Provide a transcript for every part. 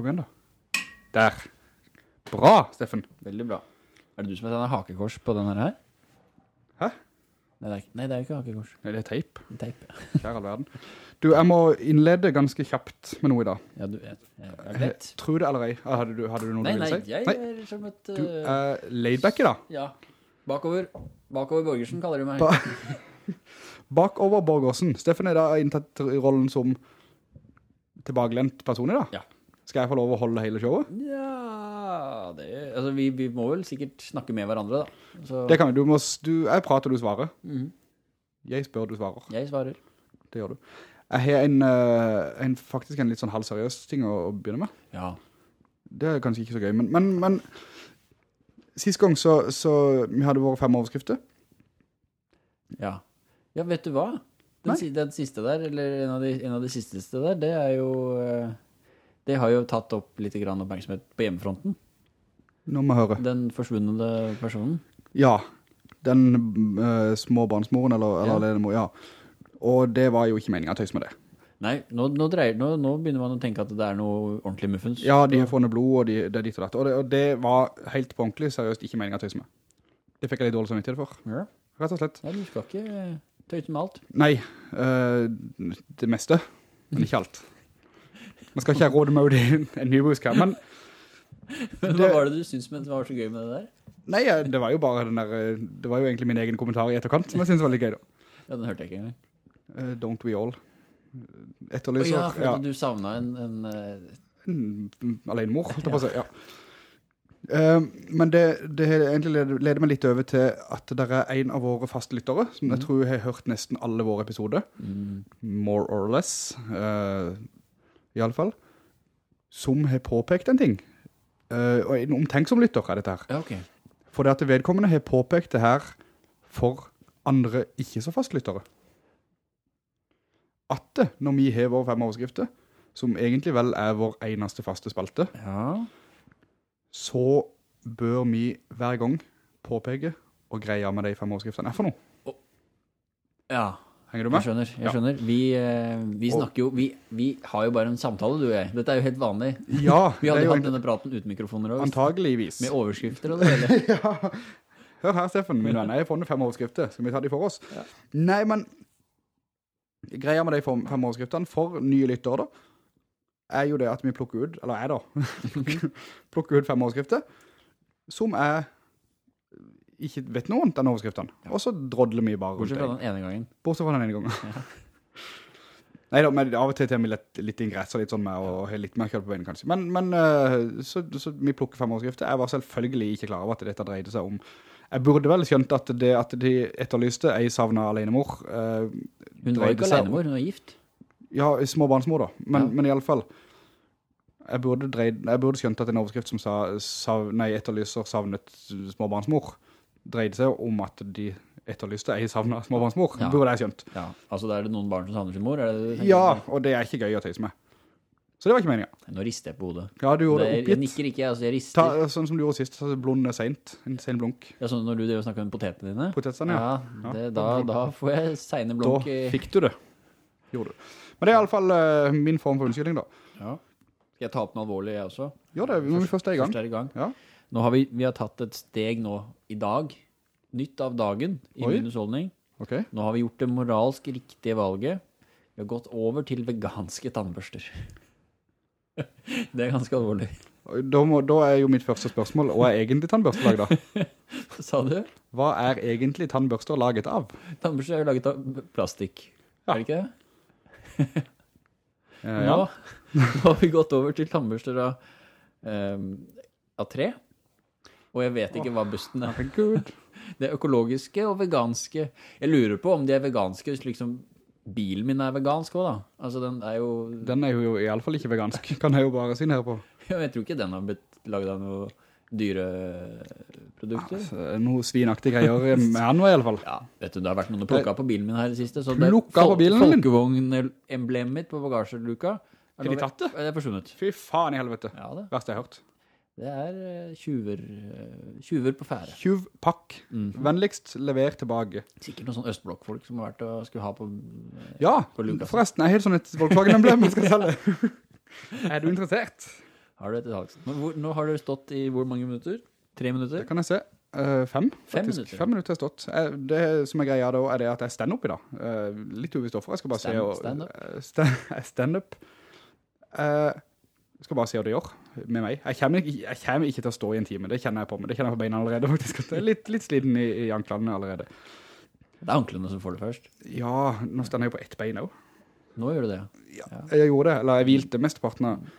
Kom igjen da. Der. Bra, Steffen. Veldig bra. Er det du som har tegnet hakekors på denne her? Hæ? Nei, det er, nei, det er ikke hakekors. Nei, det er teip. Teip. Kjære all verden. Du, jeg må innlede ganske kjapt med noe i dag. Ja, du Jeg Er det? Tror det eller ei? Hadde du, hadde du noe Nei, du nei, ville si? jeg er som et... Du eh, er laidback i dag. Ja. Bakover. Bakover Borgersen kaller du meg. Ba Bakover Borgersen. Steffen er da inntatt i rollen som tilbakelent person i dag. Ja. Skal jeg få lov å holde hele showet? Ja, det, altså vi, vi må vel sikkert snakke med hverandre da. Så Det kan vi. Du du, jeg prater, du svarer. Mhm. Jeg spør, du svarer. jeg svarer. Det gjør du. Jeg har en, eh, en, faktisk en litt sånn halvseriøs ting å, å begynne med. Ja. Det er kanskje ikke så gøy, men, men, men sist gang så, så vi hadde våre fem overskrifter. Ja. Ja, vet du hva? Den, den siste der, eller en av de, en av de sisteste der, det er jo... Det har jo tatt opp litt grann oppmerksomhet på hjemmefronten. Nå må jeg høre. Den forsvunne personen. Ja, den uh, småbarnsmoren, eller, eller Ja. alenemor, ja. Og det var jo ikke meningen å tøys med det. Nei, nå, nå, dreier, nå, nå begynner man å tenke at det er noe ordentlig muffens. Ja, de har funnet blod, og de, det er ditt og datt. Og det, og det var helt på ordentlig, seriøst, ikke meningen å tøys med. Det fikk jeg litt dårlig samvittighet for, Ja. rett og slett. Nei, du skal ikke tøyte med alt. Nei, uh, det meste, men ikke alt. Man skal ikke ha råd med det i en her, men Det, hva var det du syntes med, var så gøy med det der? nei, det var jo bare den der, eh, det var jo egentlig min egen kommentar i etterkant, som jeg syntes var litt gøy da. Ja, den hørte jeg ikke engang. Uh, don't we all? Etterlyser. Oh, ja, ja. du savnet en... en eh, Mm, alenemor, holdt jeg på å si, ja. Uh, men det, det egentlig leder, leder meg litt over til at det er en av våre fastlyttere, som som jeg tror har hørt nesten alle våre episoder, mm, more or less, eh, i alle fall, som har påpekt en ting. Uh, og en omtenksom lytter av dette her. ja, ok. For det at vedkommende har påpekt det her for andre ikke så fastlyttere. At det, når vi har våre fem overskrifter, som egentlig vel er vår eneste faste spalte, Ja. så bør vi hver gang påpeke og greie med de fem overskriftene er for noe. Ja, Henger du jeg med? skjønner, jeg Ja. skjønner. Vi, eh, vi snakker jo, vi, vi har jo bare en samtale, du og jeg. Dette er jo helt vanlig. Ja, Vi hadde jo hatt denne praten uten mikrofoner også. antageligvis. Med overskrifter og det hele. ja. Hør her, Steffen, min venn. Jeg har funnet fem overskrifter. Skal vi ta de for oss? Ja. Nei, men greia med de fem overskriftene for nye lyttere da, er jo det at vi plukker ut, eller jeg da, plukker ut fem overskrifter, som er ikke vet noe om den overskriften. Og så drodler vi bare rundt Bortsett fra den ene gangen. Bortsett fra den ene gangen. Nei da, men av og til tar vi litt, litt ingress og litt sånn med og litt mer kjørt på veien kanskje. Men, men eh, så, så vi plukker fem overskrifter. Jeg var selvfølgelig ikke klar over at dette dreide seg om jeg burde vel skjønt at det at de etterlyste ei savnet alenemor eh, Hun var ikke alene mor, alenemor, hun var gift. Ja, småbarnsmor da. Men, Ja. men i alle fall, jeg burde, dreid, jeg burde skjønt at en overskrift som sa, sav, nei, etterlyser savnet småbarnsmor, dreide seg om at de etterlyste ei savnet småbarnsmor. Ja. Burde jeg skjønt. Ja, altså da er det noen barn som savner sin mor, er det det Ja, og det er ikke gøy å tøyse med. Så det var ikke meningen. Nå rister jeg på hodet. Ja, du gjorde Det er, jeg nikker ikke, altså jeg Ta, rister. sånn som du gjorde sist, så blond er sent. En sen blunk. Ja, sånn når du drev og snakket om potetene dine. Potetene, ja. Ja, det, da, da får jeg sene blunk Da fikk du det. Gjorde du. Men det er i alle fall uh, min form for unnskyldning da. Ja. Skal jeg ta opp noe alvorlig jeg også? Gjør det, når vi først er i gang. Først er i gang. Ja. Har vi, vi har tatt et steg nå i dag. Nytt av dagen i Oi. min husholdning. Okay. Nå har vi gjort det moralsk riktige valget. Vi har gått over til veganske tannbørster. det er ganske alvorlig. Da, må, da er jo mitt første spørsmål, hva er egentlig tannbørster laget da? Hva sa du? Hva er egentlig tannbørster laget av? Tannbørster er jo laget av plastikk. Ja. Er det ikke det? Eh, Nå, nå har vi gått over til tannbørster av, um, av tre. Og jeg vet ikke hva busten er. Det er økologiske og veganske. Jeg lurer på om de er veganske, hvis liksom bilen min er vegansk også da. Altså den er jo, Den er jo i alle fall ikke vegansk, kan jeg jo bare si her på. jeg tror ikke den har blitt laget av noe dyre produkter. Altså, Noe svinaktige greier med han i alle fall. Ja, vet du, det har vært noen plukket plukke på bilen min her i det siste. Så det Plukket på bilen min? Folkevogn-emblemet mitt på bagasjeluka. Har de tatt det? Det er forsvunnet. Fy faen i helvete. Ja, det. Verste jeg har hørt. Det er eh, tjuver, eh, tjuver på fære. Tjuvpakk. Mhm. Vennligst lever tilbake. Sikkert noen sånn østblokkfolk som har vært og skulle ha på... eh, Ja, På forresten, jeg har helt sånn et Volkswagen-emblem jeg skal selge. er du interessert? Har du et salgs... Nå, nå har du stått i hvor mange minutter? Tre minutter? Det kan jeg se. Uh, fem, Fem faktisk. minutter. Fem minutter har jeg stått. Eh, det som er greia da, er det at jeg stand-up i dag. Uh, litt uvisst hvorfor. Jeg skal bare Stand- se... og- stand-up? eh, sta- stand up. Eh, jeg skal bare se hva det gjør med meg. Jeg kommer, ikke, jeg kommer ikke til å stå i en time. Det kjenner jeg på meg. Det kjenner jeg på beina allerede, faktisk. Jeg er litt, litt sliten i, i anklene allerede. Det er anklene som får det først. Ja, nå stender jeg på ett bein også. Nå gjør du det. ja. Jeg gjorde det, eller jeg hvilte mesteparten av...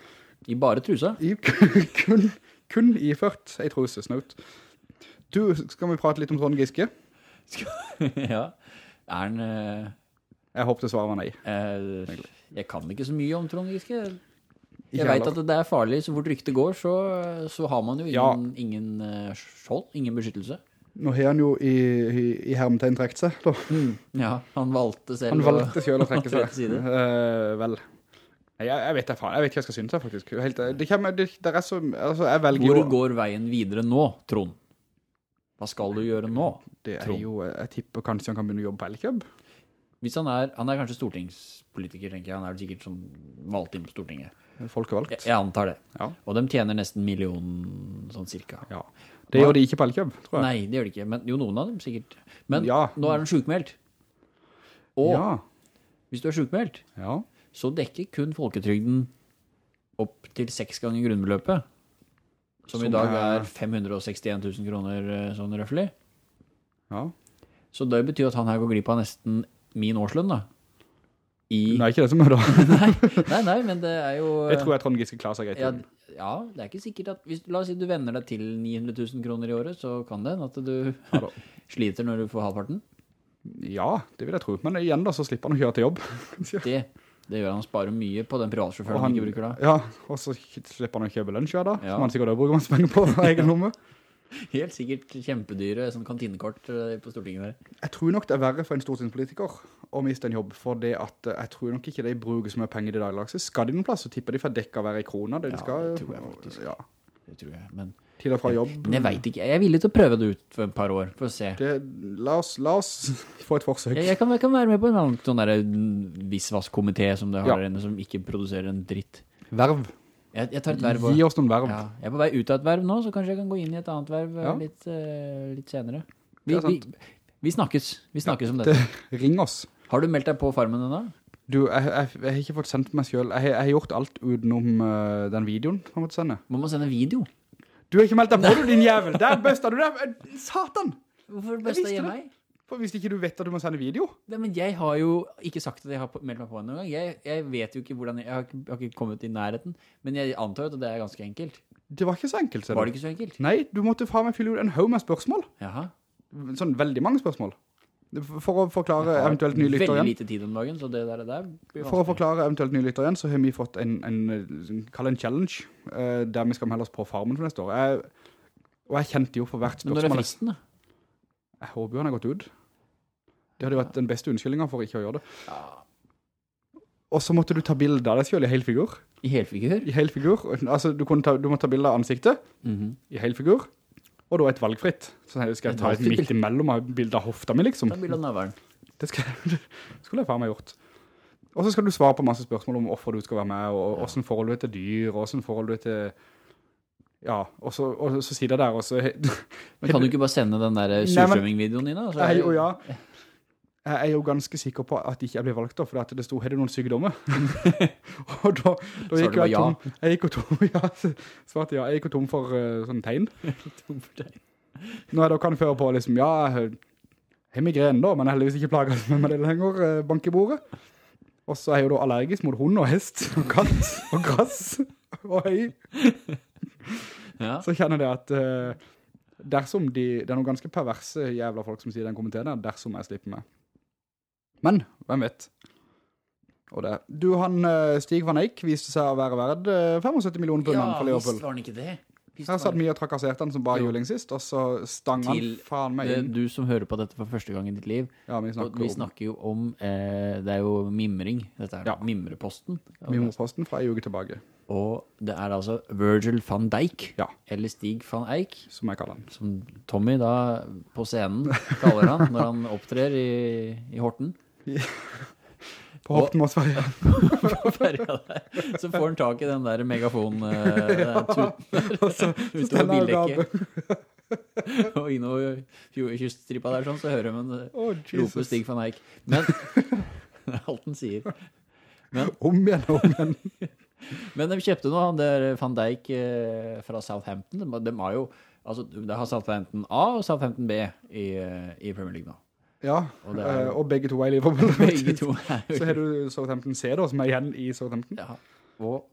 I bare trusa. I, kun, kun iført ei truse, snaut. Du, skal vi prate litt om Trond Giske? ja. Er han... Uh... Jeg håper svaret var nei. Uh, jeg kan ikke så mye om Trond Giske. Ikke Jeg vet at det er farlig, så fort ryktet går, så, så har man jo Ja. ingen, ingen eh, skjold, ingen beskyttelse. Nå har han jo i, i, i hermetegn trekt seg, da. Ja, han valgte selv Han valgte selv å trekke seg. Eh, vel. Jeg, jeg vet faen. Jeg vet ikke hva jeg skal synes, faktisk. Helt, det, kommer, det, det er så, altså, jeg velger Hvor jo... går veien videre nå, Trond? Hva skal du gjøre nå? Det er Trond? jo, jeg tipper kanskje han kan begynne å jobbe på Elkjøb. Hvis han er, han er kanskje stortingspolitiker, tenker jeg. Han er sikkert sånn valgt inn på Stortinget. Folkevalgt. Jeg, jeg antar det. Ja. Og de tjener nesten million, sånn cirka. Ja. Det gjør de ikke på Elkjøb, tror jeg. Nei, det gjør de ikke. Men jo, noen av dem sikkert. Men Ja. nå er de sykemeldt. Og Ja. hvis du er sykemeldt, Ja. så dekker kun folketrygden opp til seks ganger grunnbeløpet. Som, i dag er- er 561 000 kroner, eh, sånn røffelig. ja. Så det betyr at han her går glipp av nesten min årslønn, da. I... Nei, ikke det som er da. nei, nei, nei, men det er jo... Jeg tror jeg Trond Giske klarer seg greit. ja, ja, det er ikke sikkert at... Hvis, la oss si du vender deg til 900 000 kroner i året, så kan det at du Ja sliter når du får halvparten. Ja, det vil jeg tro. Men igjen da, så slipper han å kjøre til jobb. Det, det gjør han sparer mye på den privatsjåføren han han, ikke bruker da. ja, og så slipper han å kjøpe lunsj hver da. Ja. som han sikkert også bruker masse penger på egen lomme. Helt sikkert kjempedyre sånn kantinekort eh, på Stortinget der. Jeg tror nok det er verre for en stortingspolitiker å miste en jobb, for det at eh, jeg tror nok ikke de bruker så mye penger i dagligdags. Skal de noen plass, så tipper de for dekka hver i krona. Det de Ja, skal, det tror jeg faktisk. Ja, Det tror jeg, men... til og fra jobb. Men jeg vet ikke, jeg er villig til å prøve det ut for et par år, for å se. Det, la, oss, la oss få et forsøk. Jeg, jeg, kan, jeg kan være med på en annen sånn der visvask-komité som det har Ja. en som ikke produserer en dritt. Verv. Jeg, jeg tar et verv. Gi oss noen verv. Ja, jeg er på vei ut av et verv nå, så kanskje jeg kan gå inn i et annet verv eh, Ja. litt, uh, litt senere. Vi, vi, vi snakkes. Vi snakkes om dette. Ring oss. Har du meldt deg på farmen ennå? Du, jeg, jeg, jeg har ikke fått sendt meg selv. Jeg, har- gjort alt utenom uh, den videoen man måtte sende. Man må sende video. Du har ikke meldt deg på, du, din jævel! Der bøsta du der! Satan! Hvorfor Jeg besta jeg meg? Hvis ikke du vet at du må sende video. Nei, men jeg har jo ikke sagt at jeg har meldt meg på ennå. Jeg, jeg vet jo ikke hvordan jeg, jeg, har ikke, jeg har ikke kommet i nærheten. Men jeg antar at det er ganske enkelt. Det var ikke så enkelt, ser du. Var det ikke så enkelt? Nei, du måtte faen meg fylle ut en haug med spørsmål. Jaha. Sånn veldig mange spørsmål. For å forklare eventuelt nye lytter Veldig igjen. lite tid om dagen, så det der, der blir For å forklare eventuelt nye lytter igjen, så har vi fått en, en, en kall en challenge, eh, der vi skal melde oss på farmen for neste år. Jeg, og jeg kjente jo for hvert spørsmål. Men når er fristen da? Jeg håper jo han har gått ut. Det hadde jo vært den beste unnskyldningen for ikke å gjøre det. Og så måtte du ta bilder av deg selv i helfigur. I helfigur? I helfigur. Altså, du, ta, du måtte ta bilder av ansiktet Mhm. i helfigur. Og da et valgfritt. Så skal jeg ta et midt imellom av bilder av hofta mi, liksom. Ta bilder av navlen. Det skal, det skulle jeg faen meg gjort. Og så skal du svare på masse spørsmål om hvorfor du skal være med, og hvordan forhold du er til dyr, og hvordan forhold du er til... Ja, og så, og så sier det der, og så... Men kan du ikke bare sende den der sursvømming-videoen din da? Så Jeg, og ja, jeg er jo ganske sikker på at ikke jeg blir valgt da, for det stod, er det noen sykdommer? og da, da gikk jeg ja. tom, jeg gikk tom, ja, svarte ja, jeg gikk tom for uh, sånn tegn. Når jeg da kan føre på liksom, ja, jeg har migren da, men jeg heldigvis ikke plaget med meg det lenger, uh, bank i bordet. Og så er jeg jo da allergisk mot hund og hest, og katt, og grass, og høy. Ja. Så kjenner jeg at Uh, dersom de, det er noen ganske perverse jævla folk som sier den kommentaren der, dersom jeg slipper meg. Men, hvem vet? Og det. Du, han eh, Stig van Eyck viste seg å være verd eh, 75 millioner pund Ja, for visst var han ikke det. Her satt mye og trakasserte han som bare juling sist, og så stang han faen meg Det- inn. Du som hører på dette for første gang i ditt liv, Ja, vi og snakker vi snakker jo om, eh, det er jo mimring, dette er Ja. mimreposten. Mimreposten fra en uke tilbake, Og det er altså Virgil van Dijk, Ja. eller Stig van Eyck, som jeg kaller han. som Tommy da på scenen kaller han, når han opptrer i, i Horten. På hopp til Mossferja. på ferja der. Så får han tak i den der megafon uh, utover bildekket. Og innover kyststripa der sånn, så hører man oh, Å, rope Stig van Eyck. Men, alt han sier. Om igjen, om igjen. Men de kjøpte nå han der Van Dijk eh, fra Southampton. De, de har jo, altså, det har Southampton A og Southampton B i, eh, i Premier League nå. Ja, Og jo- eh, og begge to er i Liverpool. Begge to er jo Så har du Southampton C da, som er igjen i Southampton. Ja, og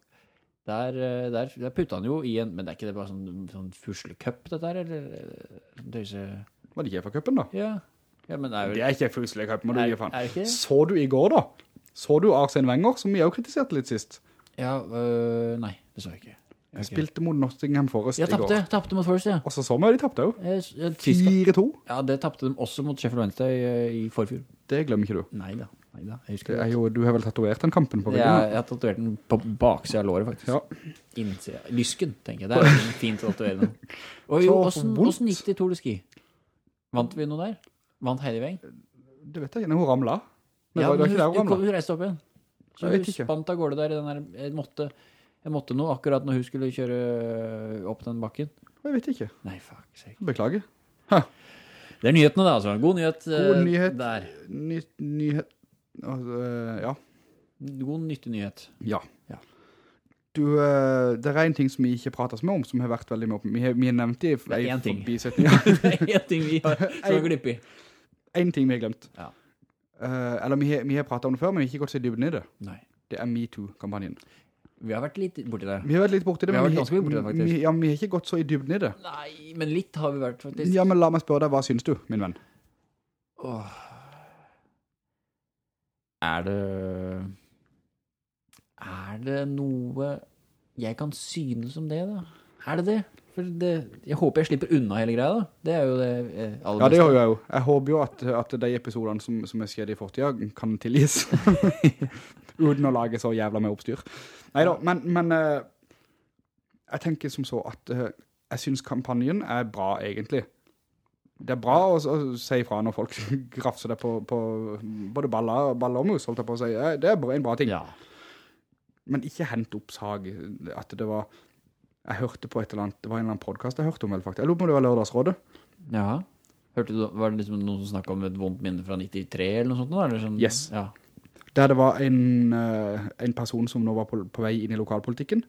der, eh, der, der putta han jo i en, men det er ikke det bare sånn, sånn fuslecup dette her, eller eh, døse... Var det ikke for cupen da? Ja, ja men det er Det er ikke fullslig cup, må du gi faen. Så du i går da? Så du Arsene Wenger, som vi også kritiserte litt sist? Ja, øh, nei, det så jeg ikke. Jeg spilte mot Nottingham Forest Jeg i går. tappte, tappte mot Forest, ja. Og så så meg de tappte jo. Jeg, jeg, sist- 4-2. ja, det tappte de også mot Sheffield Wednesday i, i forfjor. Det glemmer ikke du. Neida, neida. jo, du har vel tatuert den kampen på Jeg, Ja, jeg har tatuert den på baksida av låret, faktisk. Ja. Innsida. Lysken, tenker jeg. Det er en fin tatuering. Og jo, hvordan, hvordan gikk det i Tour de Ski? Vant vi noe der? Vant Heidi Weng? Det vet jeg ikke, hun ramlet. Men Ja, men hun, hun hun, reiste opp igjen. Så Jeg hun vet ikke. spant av gårde der i den der, måtte, jeg måtte noe akkurat når hun skulle kjøre opp den bakken. Jeg vet ikke. Nei, fuck sake. Beklager. Det er nyhetene da, altså. God nyhet eh, God nyhet. der. Ny, nyhet. Altså, ja. God nyttig nyhet. Ja. Ja. Du, eh, det er en ting som vi ikke prater mye om, som har vært veldig mye opp. Vi har, vi har nevnt det Det er en ting. Det er en ting vi har så glipp i. en ting vi har glemt. Ja. Uh, eller vi har, vi har pratet om det før, men vi har ikke gått så dypt dybden i det. Nei. Det er MeToo-kampanjen. Vi har vært litt borti det. Vi har vært litt borti det, Vi har vært ganske mye borti det, faktisk. Vi, ja, men vi har ikke gått så i dybden i det. Nei, men litt har vi vært faktisk. Ja, men la meg spørre deg, hva synes du, min venn? Åh. Er det Er det noe jeg kan synes om det, da? Er det det? For det, jeg håper jeg slipper unna hele greia, da. Det er jo det aller aller Ja, det gjør jeg jo. Jeg håper jo at, at de episoderne som, som er skjedd i fortida kan tilgis. Uten å lage så jævla med oppstyr. Neida, men, men eh, jeg tenker som så at eh, jeg synes kampanjen er bra, egentlig. Det er bra å, si ifra når folk grafser det på, på både baller, baller og mus, holdt jeg på å si. Eh, Det er en bra ting. Ja. Men ikke hent opp sag at det var... Jeg hørte på et eller annet, det var en eller annen podcast jeg hørte om vel faktisk. Jeg lurer på om det var lørdagsrådet. ja. Hørte du, var det liksom noen som snakket om et vondt minne fra 93 eller noe sånt? Eller sånn, Yes. Ja. Der det var en, eh, en person som nå var på, på vei inn i lokalpolitikken.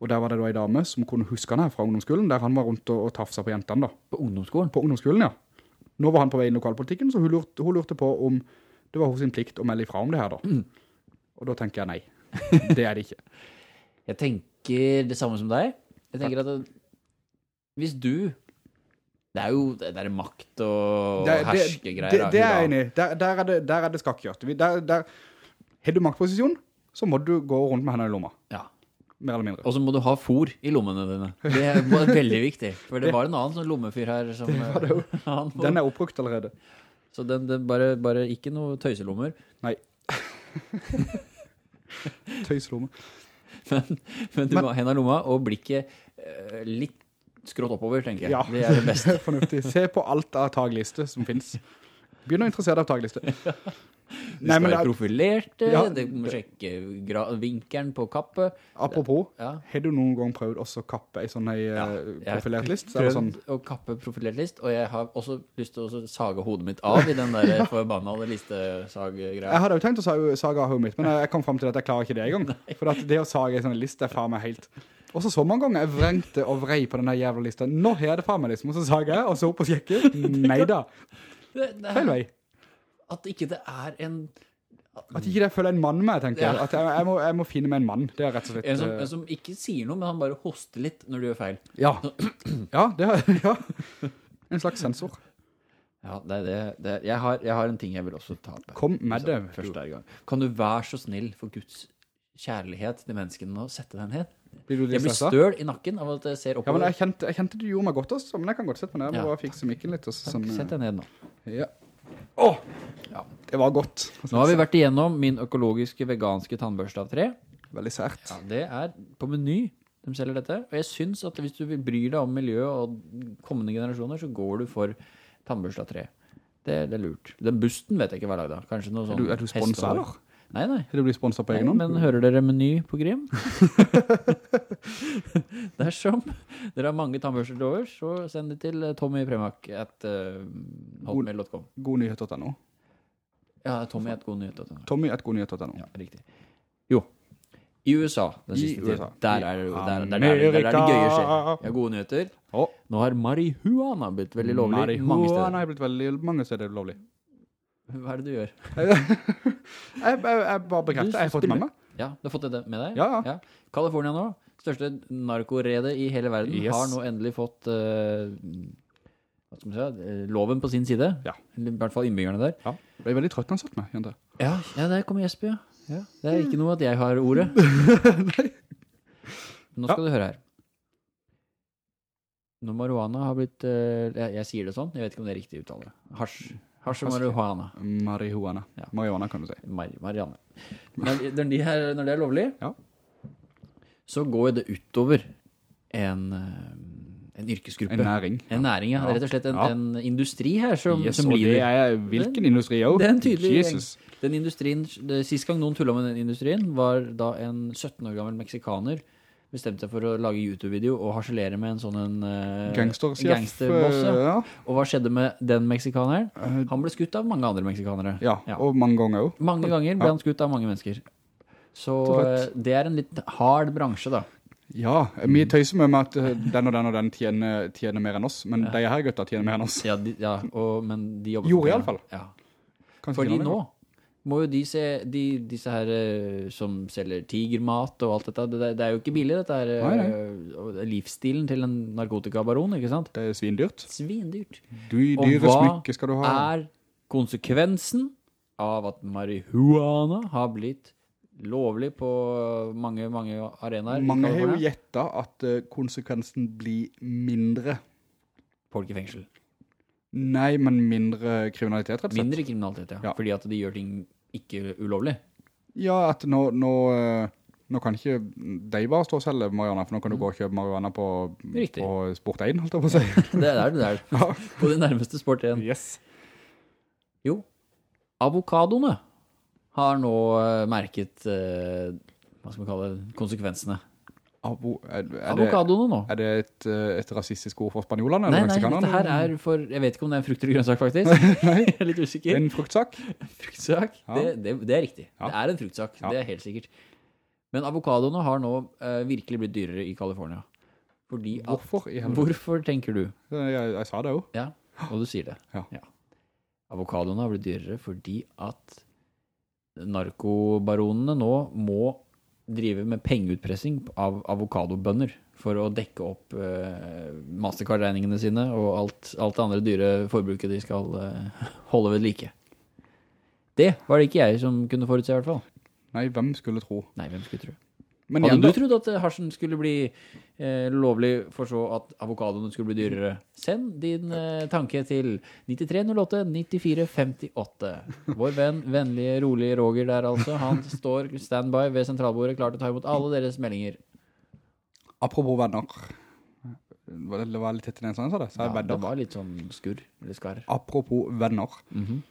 Og der var det da en dame som kunne huske han her fra ungdomsskolen, der han var rundt og, og tafsa på jentene da. På ungdomsskolen? På ungdomsskolen, ja. Nå var han på vei inn i lokalpolitikken, så hun lurte, hun lurte på om det var hos sin plikt å melde ifra om det her da. Og da tenker jeg nei. Det er det ikke. Jeg tenker det samme som deg. Jeg tenker at det, hvis du Det er jo det der makt og Det, det, det, herskegreier. det er jeg enig i. Der, der, er det, der er det skakkjørt. Der, der, har du maktposisjon, så må du gå rundt med henne i lomma. Ja. Mer eller mindre. Og så må du ha fôr i lommene dine. Det er veldig viktig. For det var en annen sånn lommefyr her som var det jo. Den er oppbrukt allerede. Så den, den bare, bare ikke noe tøyselommer. Nei. Tøyselommer. Men, men du må ha hendene i lomma og blikket uh, litt skrått oppover, tenker jeg. Ja. Det er det beste. Fornuftig. Se på alt av tagliste som finnes. Begynn å interessere deg av tagliste. Du Nei, skal men være profilert, eh, Ja. du må sjekke vinkelen på kappet. apropos, Ja. har du noen gang prøvd også å kappe en sånn ei, Ja, eh, jeg har profilert list? prøvd sånn? å kappe profilert list, og jeg har også lyst til å sage hodet mitt av i den der forbannede Jeg listesag-greia. hadde jo tenkt å sage, sage av hodet mitt, men jeg, jeg kom frem til at jeg klarer ikke det engang. For det å sage en sånn liste er faen meg helt... Og så så mange ganger jeg vrengte og vrei på denne jævla lista. Nå har jeg det faen meg liksom, og så sager jeg, og så opp og sjekker. Neida, feil vei. At ikke det er en, At ikke det føler en mann med, tenker jeg. At jeg, jeg, må, jeg må finne meg en mann. Det er rett og slett... en, som, eh, en som ikke sier noe, men han bare hoster litt når du gjør feil. Ja. Ja, det er, ja. En slags sensor. Ja, det, er det, det, jeg, har, jeg har en ting jeg vil også ta opp. Kom med det. Første gang. Kan du være så snill for Guds kjærlighet til menneskene og sette deg ned? Blir Jeg blir støl i nakken av at jeg ser Ja, men oppover. jeg kjente, jeg kjente du gjorde meg godt også, men jeg kan godt sette meg ned. Jeg må Ja. fikse mikken litt. Sånn, Sett deg ned nå. ja. Åh, Ja. det var godt. Nå har vi vært igjennom min økologiske veganske tannbørste av tre. Veldig sært. Ja, det er på meny de selger dette. Og jeg synes at hvis du bryr deg om miljø og kommende generasjoner, så går du for tannbørste av tre. Det, det er lurt. Den busten vet jeg ikke hva er lagd av. Kanskje noe Er sånn du, er du sponset, Nei, nei. Det blir sponset på egen hånd. men hører dere meny på Grim? Dersom dere har mange tannbørser til over, så send det til eh, Tommy Premak at uh, hotmail.com. Godnyhet.no. Ja, Tommy at godnyhet.no. Tommy at godnyhet.no. Ja, riktig. Jo, i USA, den siste tiden, USA. der er det der, der, der, der, der, der det gøye skjer. Ja, gode nyheter. Nå har marihuana blitt veldig lovlig mange marihuana steder. har blitt veldig mange steder lovlig. Hva er det du gjør? Jeg, jeg, jeg bare bekrefter, jeg har fått med meg. Ja, du har fått det med deg? Ja, ja. California nå, største narkoredet i hele verden, Yes. har nå endelig fått uh, si, eh, loven på sin side. Ja. I hvert fall innbyggerne der. Ja, jeg ble veldig trøtt når han satt med, Jente. Ja, ja der kommer Jesper, ja. ja. Det er ikke noe at jeg har ordet. Nå skal du høre her. Når marihuana har blitt, uh, jeg, jeg sier det sånn, jeg vet ikke om det er riktig uttale. Hasj. Hasj og marihuana. Marihuana. Ja. Marihuana kan du si. Mar Marianne. Når, når, de her, når det er lovlig, Ja. så går det utover en, eh, en yrkesgruppe. En næring. En næring, ja. Det er rett og slett en, Ja. en industri her som, Yes, som lider. er hvilken industri? Det er en tydelig Jesus. Den industrien, det, sist gang noen tullet med den industrien, var da en 17 år gammel meksikaner bestemte seg for å lage YouTube-video og harselere med en sånn en, uh, gangsterboss. ja. eh, Ja. Og hva skjedde med den meksikaneren? Eh, Han ble skutt av mange andre meksikanere. ja, Ja. og mange ganger også. Mange ganger ble han skutt av mange mennesker. Så det er en litt hard bransje, da. Ja, vi tøyser med at den og den og den tjener, tjener mer enn oss, men de her gutta tjener mer enn oss. Ja, de, ja og, men de jobber Jo, i alle fall. Ja. Kanskje Fordi nå. Må jo de se de, Disse her eh, som selger tigermat og alt dette, det, det er jo ikke billig, dette her. Nei, nei. er livsstilen til en narkotikabaron, ikke sant? Det er svindyrt. Svindyrt. Du, Og hva. Er konsekvensen av at marihuana har blitt lovlig på mange, mange arenaer Mange har jo gjettet at eh, konsekvensen blir mindre. Folk i fengsel. Nei, men mindre kriminalitet, rett og slett. Mindre kriminalitet, ja. Ja. Fordi at de gjør ting ikke ulovlig. Ja, at nå, nå, eh, nå kan ikke de bare stå og selge marihuana, for nå kan du gå og kjøpe marihuana på, Mm. På Sport 1, holdt jeg på å si. Det er det der. På det nærmeste sport 1. Yes. Jo, avokadoene har nå eh, merket, eh, hva skal vi kalle det, konsekvensene. Er, er, Avokadoene nå. er det et, eh, et rasistisk ord for spanjolene Nei, nei, dette her er for, jeg vet ikke om det er en frukt eller grønnsak faktisk. jeg er litt usikker. En fruktsak? Fruktsak, Ja. det, det, det er riktig. Ja. Det er en fruktsak, Ja. det er helt sikkert. Men avokadoene har nå eh, virkelig blitt dyrere i Kalifornien. Fordi at, Hvorfor hvorfor tenker du? Jeg, jeg sa det jo. Ja, og du sier det. Ja. Avokadoene har blitt dyrere fordi at narkobaronene nå må drive med pengeutpressing av avokadobønner for å dekke opp eh, Mastercard-regningene sine og alt, alt det andre dyre forbruket de skal eh, holde ved like. Det var det ikke jeg som kunne forutse i hvert fall. Nei, hvem skulle tro? Nei, hvem skulle tro? Men Hadde igjen du trodd at eh, hasjen skulle bli eh, lovlig for så at avokadoene skulle bli dyrere? Send din eh, tanke til 9308 9458. Vår venn, vennlige, rolige Roger der altså, han står standby ved sentralbordet, klar til å ta imot alle deres meldinger. apropos venner. Det, det var litt tett i den sånn, sa det? Så Ja, det var litt sånn skurr, eller skarr. Apropos venner. Mhm.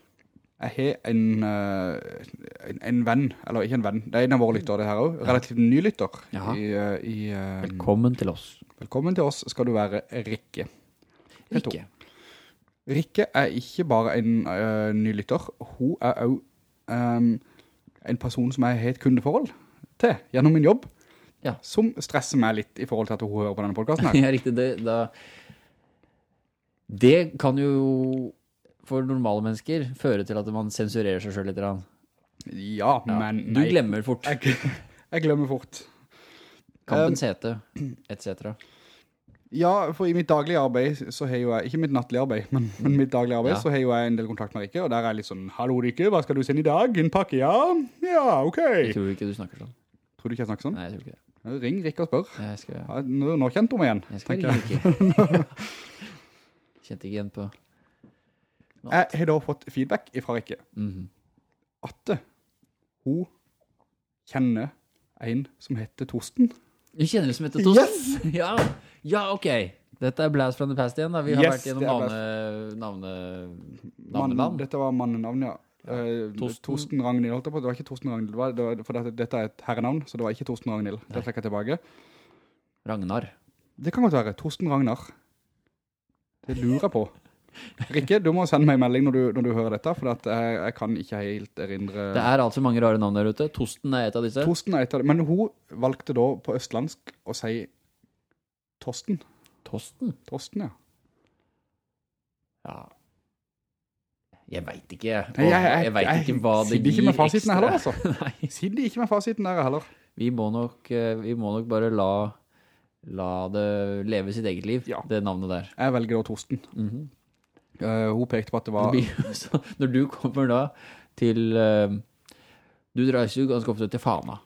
Jeg har en, eh, en, en venn, eller ikke en venn, det er en av våre lytter det her også, relativt ny lytter. I, eh, i, um, Velkommen til oss. velkommen til oss skal du være Rikke. Rikke. Rikke er ikke bare en uh, ny lytter, hun er også um, en person som jeg har et kundeforhold til gjennom min jobb, Ja. som stresser meg litt i forhold til at hun hører på denne podcasten her. Ja, riktig. Det, da, det kan jo for normale mennesker føre til at man sensurerer seg selv litt. Ja, Ja, men du nei. glemmer fort. Jeg, jeg glemmer fort. Kampens hete, cetera. Ja, for i mitt daglige arbeid så har jo jeg, ikke mitt nattlige arbeid, men, men mitt daglige arbeid Ja. så har jo jeg en del kontakt med Rikke, og der er jeg litt sånn, hallo Rikke, hva skal du sende i dag? En pakke, ja? Ja, ok. Jeg tror ikke du snakker sånn. Tror du ikke jeg snakker sånn? Nei, jeg tror ikke det. Ring Rikke og spør. Jeg skal, Ja, nå, nå kjente hun meg igjen. jeg skal tenker ringe Rikke. Kjente ikke igjen på Jeg har da fått feedback fra Rikke Mhm. at eh, hun kjenner en som heter Torsten. Du kjenner det som heter Tosten? Ja. ja, ok. Dette er Blast from the Past igjen da. Vi har Yes, vært gjennom navne, navne, Mann, navnenavn. dette var mannenavn, ja. Eh, Tosten. Torsten Ragnhild, holdt jeg på. Det var ikke Torsten Ragnhild, det var, det var, for dette, dette er et herrenavn, så det var ikke Torsten Ragnhild. Det trekker jeg tilbake. Ragnar. Det kan godt være. Torsten Ragnar. Det lurer jeg på. Rikke, du må sende meg en melding når du, når du hører dette, for jeg, jeg kan ikke helt erindre... Det er altså mange rare navn der ute. Tosten er et av disse. Tosten er et av det, men hun valgte da på østlandsk å si Tosten. Tosten? Tosten, ja. Ja. Jeg vet ikke. jeg. Jeg, jeg, jeg vet ikke hva det gir ikke med fasiten ekstra. heller, altså. Nei. Sitter ikke med fasiten der heller. Vi må nok, eh, vi må nok bare la, la det leve sitt eget liv, Ja. det navnet der. Jeg velger da Torsten. Mhm. Eh, hun pekte på at det var... så, når du kommer da til Uh, Du reiser jo ganske ofte til Fana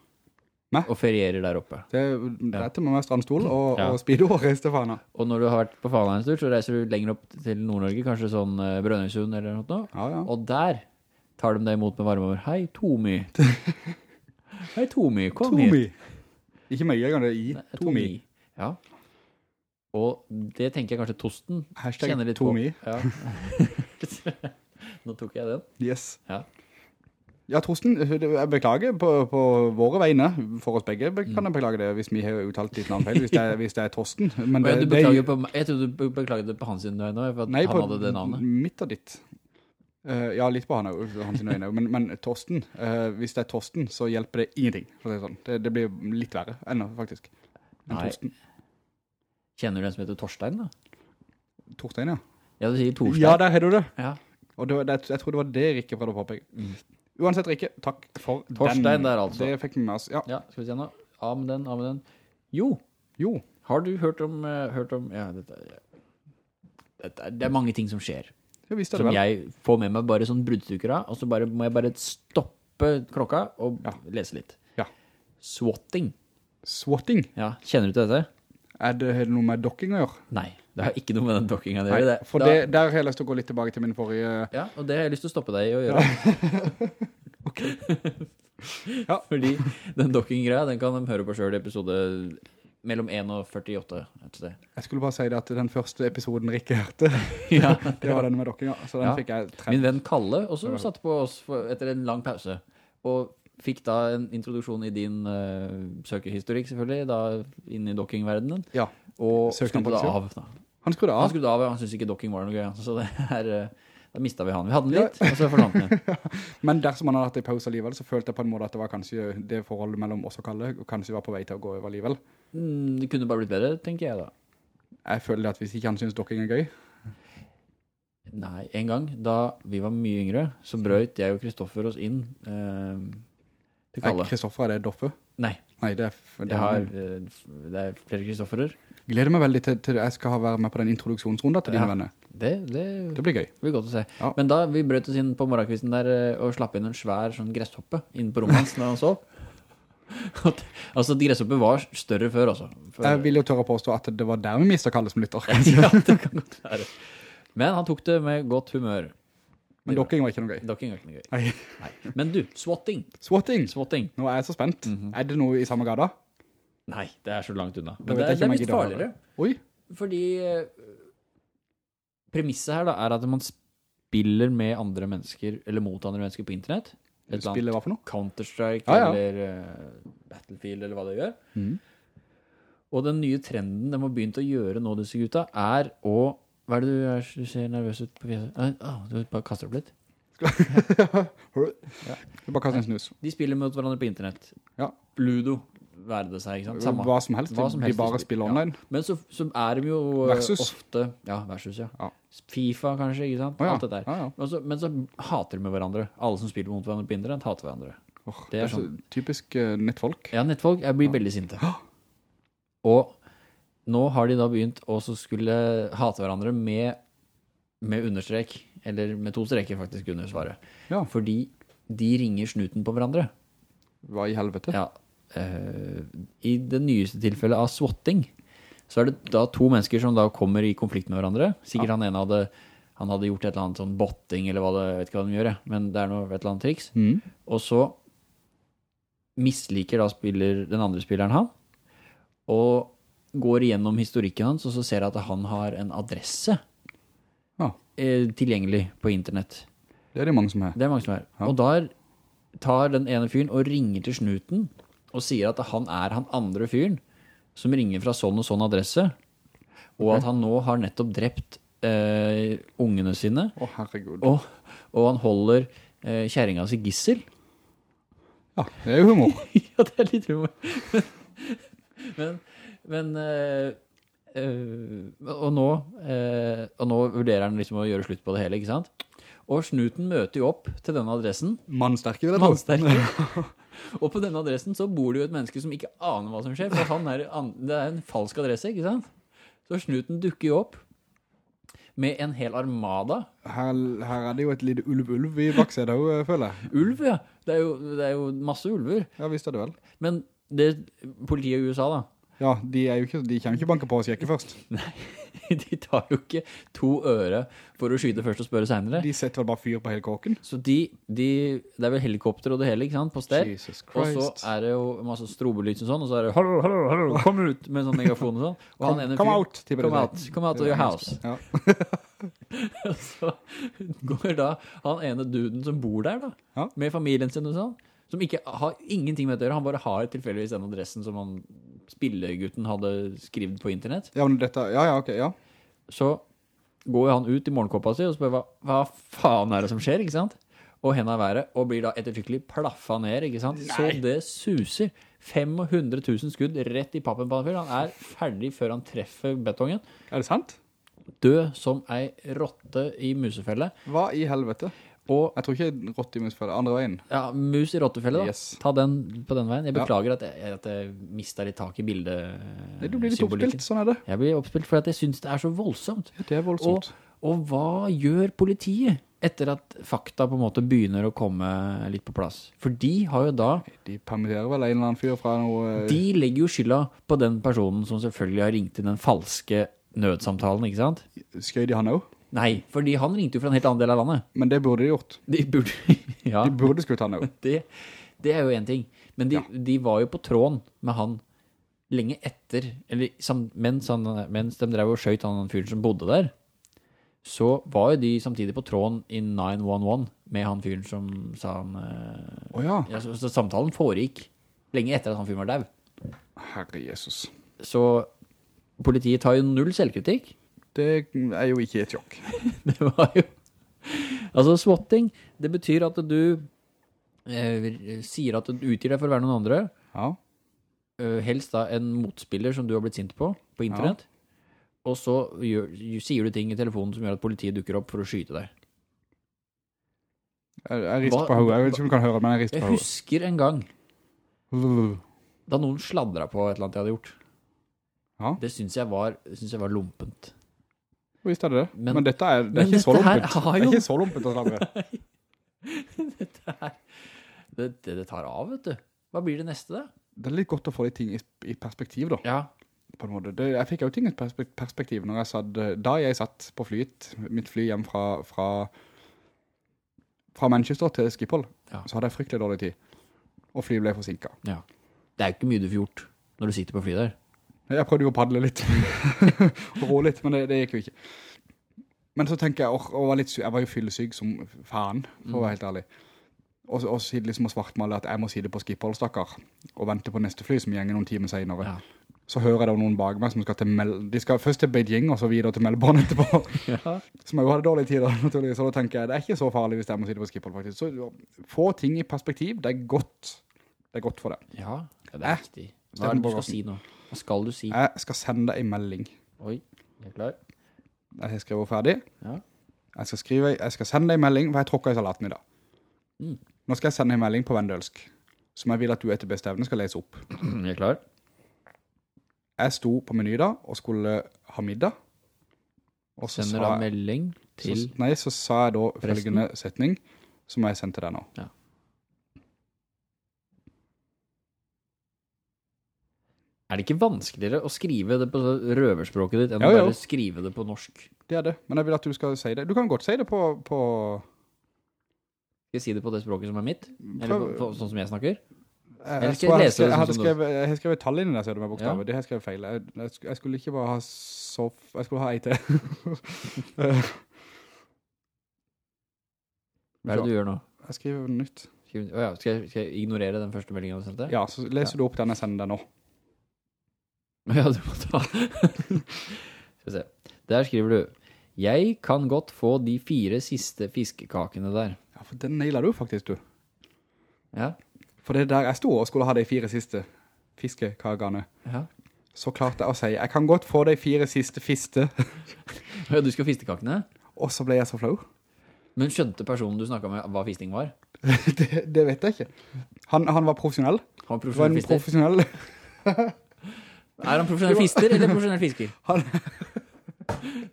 Nei. og ferierer der oppe. Det, det er til med strandstol og, Ja. og speedo og reis til Fana. Og når du har vært på Fana en stund, så reiser du lenger opp til Nord-Norge, kanskje sånn uh, Brønnøysund eller noe. Ja, ja. Og der tar de deg imot med varme over. Hei, Tomi. Hei, Tomi, kom hit. Tomi. Ikke meg, jeg kan det i. Nei, Tomi. Ja. Og det tenker jeg kanskje Tosten Hashtag kjenner litt på. Ja. Nå tok jeg den. Yes. Ja. Ja, Torsten, jeg beklager på, på våre vegne, for oss begge kan jeg beklage det hvis vi har uttalt ditt navn feil, hvis det er, hvis det er Torsten. Men det, du det på, jeg tror du beklager det på hans øyne, for at Nei, han på hadde det navnet. mitt og ditt. Uh, ja, litt på han, hans øyne, men, men Torsten, uh, hvis det er Torsten, så hjelper det ingenting, det sånn. Det blir litt verre ennå, faktisk. Enn Nei. Torsten, Kjenner du en som heter Torstein da? Torstein, ja. Ja, du sier Torstein. Ja, der har du det. Ja. Og det, det, jeg tror det var det Rikke prøvde å påpeke. Mm. Uansett, Rikke, takk for Torstein den. der, altså. Det fikk vi med oss. Ja, Ja, skal vi se nå. Av med den, av med den. Jo, jo. har du hørt om, uh, hørt om, ja, dette, dette, det er mange ting som skjer. Jeg er det Som vel. jeg får med meg bare sånn bruddstykker av, og så bare, må jeg bare stoppe klokka og Ja. lese litt. Ja. Swatting. Swatting. Ja, kjenner du til dette? Er det, er det noe med dokking å gjøre? Nei, det har ikke noe med den dokkinga å gjøre. Det. for Da- det, der har jeg lyst til å gå litt tilbake til min forrige... Ja, og det har jeg lyst til å stoppe deg i å gjøre. Ja. Fordi den dokking-greia, den kan de høre på selv i episode mellom 1 og 48 et sted. Jeg skulle bare si det at den første episoden Rikke hørte, Ja, det var den med dokkinga, så den Ja. fikk jeg trent. Min venn Kalle også satt på oss for, etter en lang pause, og fikk da en introduksjon i din uh, søkehistorikk selvfølgelig, da inn i dockingverdenen. Ja, og skrudde av. Da. han skrudde Han av. skrudde av, ja. han syntes ikke dokking var noe gøy, altså, så det er, Uh, da mistet vi han. Vi hadde den litt, og så forsvant den. Men dersom han hadde hatt en pause alligevel, så følte jeg på en måte at det var kanskje det forholdet mellom oss og Kalle, og kanskje var på vei til å gå over alligevel. Mm, Det kunne bare blitt bedre, tenker jeg da. Jeg føler at hvis ikke han synes dokking er gøy, Nei, en gang da vi var mye yngre, så brøt jeg og Kristoffer oss inn eh, til er Kristoffer, er det Doffe? Nei, Nei, det er... Det jeg har, eh, det er flere Kristofferer. gleder meg veldig til, til jeg skal være med på den introduksjonsrunden til dine Ja. venner. Det, det Det blir gøy. blir godt å se. Ja. Men da vi brøt oss inn på morgenkvisten der eh, og slapp inn en svær sånn gresshoppe inn på rommet hans når han sov. Altså, gresshoppet var større før også. For, Jeg vil jo tørre påstå at det var der vi mistet Kalle som lytter. ja, det kan godt være. Men han tok det med godt humør. Men dokking var ikke noe gøy. Dokking var ikke noe gøy. Nei. Nei. Men du, swatting. Swatting. Swatting. Nå er jeg så spent. Mhm. Er det noe i samme gada? Nei, det er så langt unna. Men det, det er litt farligere. Oi. Fordi eh, premisset her da er at man spiller med andre mennesker, eller mot andre mennesker på internett. Et Spiller hva for noe? Counter-Strike ah, ja. eller uh, Battlefield eller hva det gjør. Mm. Og den nye trenden de har begynt å gjøre nå, disse gutta, er å Hva er det du, er, du ser nervøs ut på fjeset? Ah, du bare kaster opp litt. Du bare kaster en snus. De spiller mot hverandre på internett. Ja. Ludo, være det seg, ikke sant? Samme. Hva som helst. Hva som helst bare de spiller spiller, online. Men så, så er de jo eh, Versus. ofte Ja, versus, ja. Ja. FIFA, kanskje, ikke sant? Oh, ja. Alt det der. Ja, ja. Men så, hater de med hverandre. Alle som spiller mot hverandre på internett, hater hverandre. Oh, Det det er er sånn. typisk uh, nettfolk. Ja, nettfolk jeg blir veldig sinte. Og nå har de da begynt å skulle hate hverandre med, med understrek, eller med to streker faktisk under svaret. Ja. Fordi de ringer snuten på hverandre. Hva i helvete? Ja. eh, I det nyeste tilfellet av swatting, så er det da to mennesker som da kommer i konflikt med hverandre. Sikkert han ene hadde, han hadde gjort et eller annet sånn botting, eller hva det, jeg vet ikke hva de gjør, men det er noe, et eller annet triks. Mm. Og så misliker da spiller, den andre spilleren han, og går igjennom historikken hans, og så ser jeg at han har en adresse Ja. eh, tilgjengelig på internett. Det er det mange som er. Det er mange som er. Ja. Og der tar den ene fyren og ringer til snuten og sier at han er han andre fyren som ringer fra sånn og sånn adresse, og at han nå har nettopp drept eh, ungene sine, Å, herregud. og, og han holder eh, kjerringa si gissel. Ja, det er jo humor. ja, det er litt humor. men, men eh, og, nå, øh, og nå vurderer han liksom å gjøre slutt på det hele, ikke sant? Og snuten møter jo opp til denne adressen, Mannsterke, vil jeg tro. mannsterke. og på denne adressen så bor det jo et menneske som ikke aner hva som skjer, for han er, det er en falsk adresse, ikke sant? Så snuten dukker jo opp med en hel armada. Her, her er det jo et lite ulv-ulv i baksedet også, føler jeg. Ulv, ja. Det er jo, det er jo masse ulver. Ja, visst er det vel. Men det politiet i USA da, Ja, de, ikke, de kommer ikke banke på og sjekke først. Nei, de tar jo ikke to øre for å skyte først og spørre senere. De setter vel bare fyr på hele kåken. Så de, de, det er vel helikopter og det hele, ikke sant, på sted. Og så er det jo masse strobelys og sånn, og så er det hallo, hallo, hallo, kom ut med en sånn megafon og sånn. Og han ene come out, Come out, come out of your house. Ja. så går da han ene duden som bor der da, Ja. med familien sin og sånn, som ikke har ingenting med det å gjøre, han bare har tilfelligvis den adressen som han, spillegutten hadde skrivet på internett. ja, men dette, ja, ja, ok, ja. Så går han ut i morgenkåpa si og spør hva, hva faen er det som skjer, ikke sant? Og henne er været, og blir da ettertrykkelig plaffa ned, ikke sant? Så det suser. 500 000 skudd rett i pappen på han fyr. Han er ferdig før han treffer betongen. Er det sant? Død som ei rotte i musefelle. Hva i helvete? Og Jeg tror ikke rått i det, andre veien. ja, mus i rottefelle da. Yes. Ta den på den veien. Jeg Ja. beklager at, jeg, at jeg mistet litt tak i bildet. Nei, Du blir litt symbolikken. oppspilt, sånn er det. Jeg blir oppspilt fordi jeg synes det er så voldsomt. Ja, det er Og, voldsomt. og hva gjør politiet etter at fakta på en måte begynner å komme litt på plass? For de har jo da, De permitterer vel en eller annen fyr fra noe... de legger jo skylda på den personen som selvfølgelig har ringt til den falske nødsamtalen, ikke sant? Skøy de han også? Nei, fordi han ringte jo fra en helt annen del av landet. Men det burde de gjort. De burde, ja, De burde skutt han også. det, det er jo en ting. Men de, Ja. de var jo på tråden med han lenge etter, eller mens, han, mens de drev og skjøyt han fyren som bodde der, så var jo de samtidig på tråden i 911 med han fyren som sa han... Åja, Ja, så, så samtalen foregikk lenge etter at han fyren var død. herre Jesus. Så politiet tar jo null selvkritikk. Det er jo ikke et sjokk. Det var jo... Altså, swatting, det betyr at du eh, sier at du utgir deg for å være noen andre, Ja, eh, helst da en motspiller som du har blitt sint på, på internett, og så gjør, sier du ting i telefonen som gjør at politiet dukker opp for å skyte deg. jeg, jeg rister på hodet. Jeg vet ikke om du kan høre, men jeg rister Jeg på hodet. husker en gang da noen sladret på et eller annet jeg hadde gjort. Ja, Det synes jeg var, det synes jeg var lumpent. Visst er det det. Men- Men, dette er, det er ikke så lumpent. Jo... Det er ikke så lumpent å sladre. Dette her, det, det, det tar av, vet du. Hva blir det neste da? Det er litt godt å få de ting i, i perspektiv da, Ja, på en måte. Det, jeg fikk jo ting i perspektiv når jeg satt, da jeg satt på flyet, mitt fly hjem fra, fra, fra Manchester til Schiphol, Ja. så hadde jeg fryktelig dårlig tid. Og flyet ble forsinket. ja. Det er jo ikke mye du får gjort når du sitter på flyet der. Jeg prøvde jo å padle litt, rå litt, men det, det gikk jo ikke. Men så tenker jeg, og, og var litt, jeg var jo fyllesyk som faen, for å være helt ærlig. Og, og sitte liksom og svartmale at jeg må sitte på Skiphold, stakkar, og vente på neste fly som gjenger noen timer senere. Ja. Så hører jeg da noen bak meg som skal til Mel de skal først til Beijing og så videre til Melbourne etterpå. Ja. Som jo hadde dårlig tid da, naturligvis. Så da tenker jeg, det er ikke så farlig hvis jeg må sitte på Skiphold, faktisk. Så få ting i perspektiv, det er godt. Det er godt for det. Ja, det er viktig. Hva er det du skal si nå? Hva skal du si? Jeg skal sende deg en melding. Oi, jeg er klar. Jeg har skrevet ferdig. Ja. Jeg skal, skrive, jeg skal sende deg en melding, for jeg tråkket i salaten i dag. Mm. Nå skal jeg sende deg en melding på Vendølsk, som jeg vil at du etter beste evne skal lese opp. Jeg er klar. Jeg sto på meny da, og skulle ha middag. Og så Sender sa da jeg, melding til... så, nei, så sa jeg da følgende setning, som jeg sendte deg nå. Ja. Er det ikke vanskeligere å skrive det på røverspråket ditt enn Jo, å bare skrive det på norsk? Det er det, men jeg vil at du skal si det. Du kan godt si det på... på Skal jeg si det på det språket som er mitt? Eller på, på, sånn som jeg snakker? jeg, jeg, jeg jeg, jeg, sånn hadde skrevet, jeg har skrevet tall inn der, ser du med bokstaver. Ja. Det har jeg skrevet feil. Jeg, jeg, jeg skulle ikke bare ha sov Jeg skulle ha ei til. Hva er det du gjør nå? Jeg skriver nytt. Skal, vi- ja, skal, jeg, skal jeg ignorere den første meldingen du sendte? Ja, så leser du opp den jeg sender nå. Ja, du må ta. Skal vi se. Der skriver du, jeg kan godt få de fire siste fiskekakene der. Ja, for den nailer du faktisk, du. Ja, For det er der jeg sto og skulle ha de fire siste fiskekakene. ja. Så klarte jeg å si, jeg kan godt få de fire siste fiste. Ja, du skal ha fistekakene? Og så ble jeg så flau. Men skjønte personen du snakket med hva fisting var? det, det vet jeg ikke. Han, han var profesjonell. Han var Det var profesjonell en profesjonell... Er han profesjonell fister eller profesjonell fisker? Han,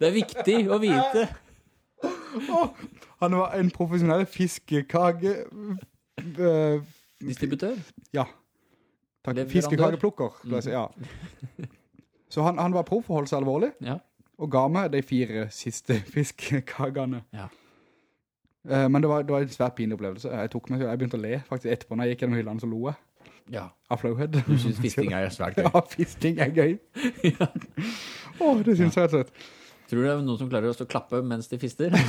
Det er viktig å vite. han var en profesjonell fiskekage... øh, Distributør? ja. Takk. Fiskekageplukker, jeg si, ja. Så han, han var proff og holdt seg alvorlig, Ja. og ga meg de fire siste fiskekagene. Ja. Eh, men det var, det var en svært pinlig opplevelse. Jeg, meg, jeg begynte å le faktisk etterpå når jeg gikk gjennom hyllene, så lo jeg Ja. av flauhet. Du synes fisting er svært gøy. Ja, fisting er gøy. Åh, det synes jeg er søtt. Tror du det er noen som klarer å stå og klappe mens de fister?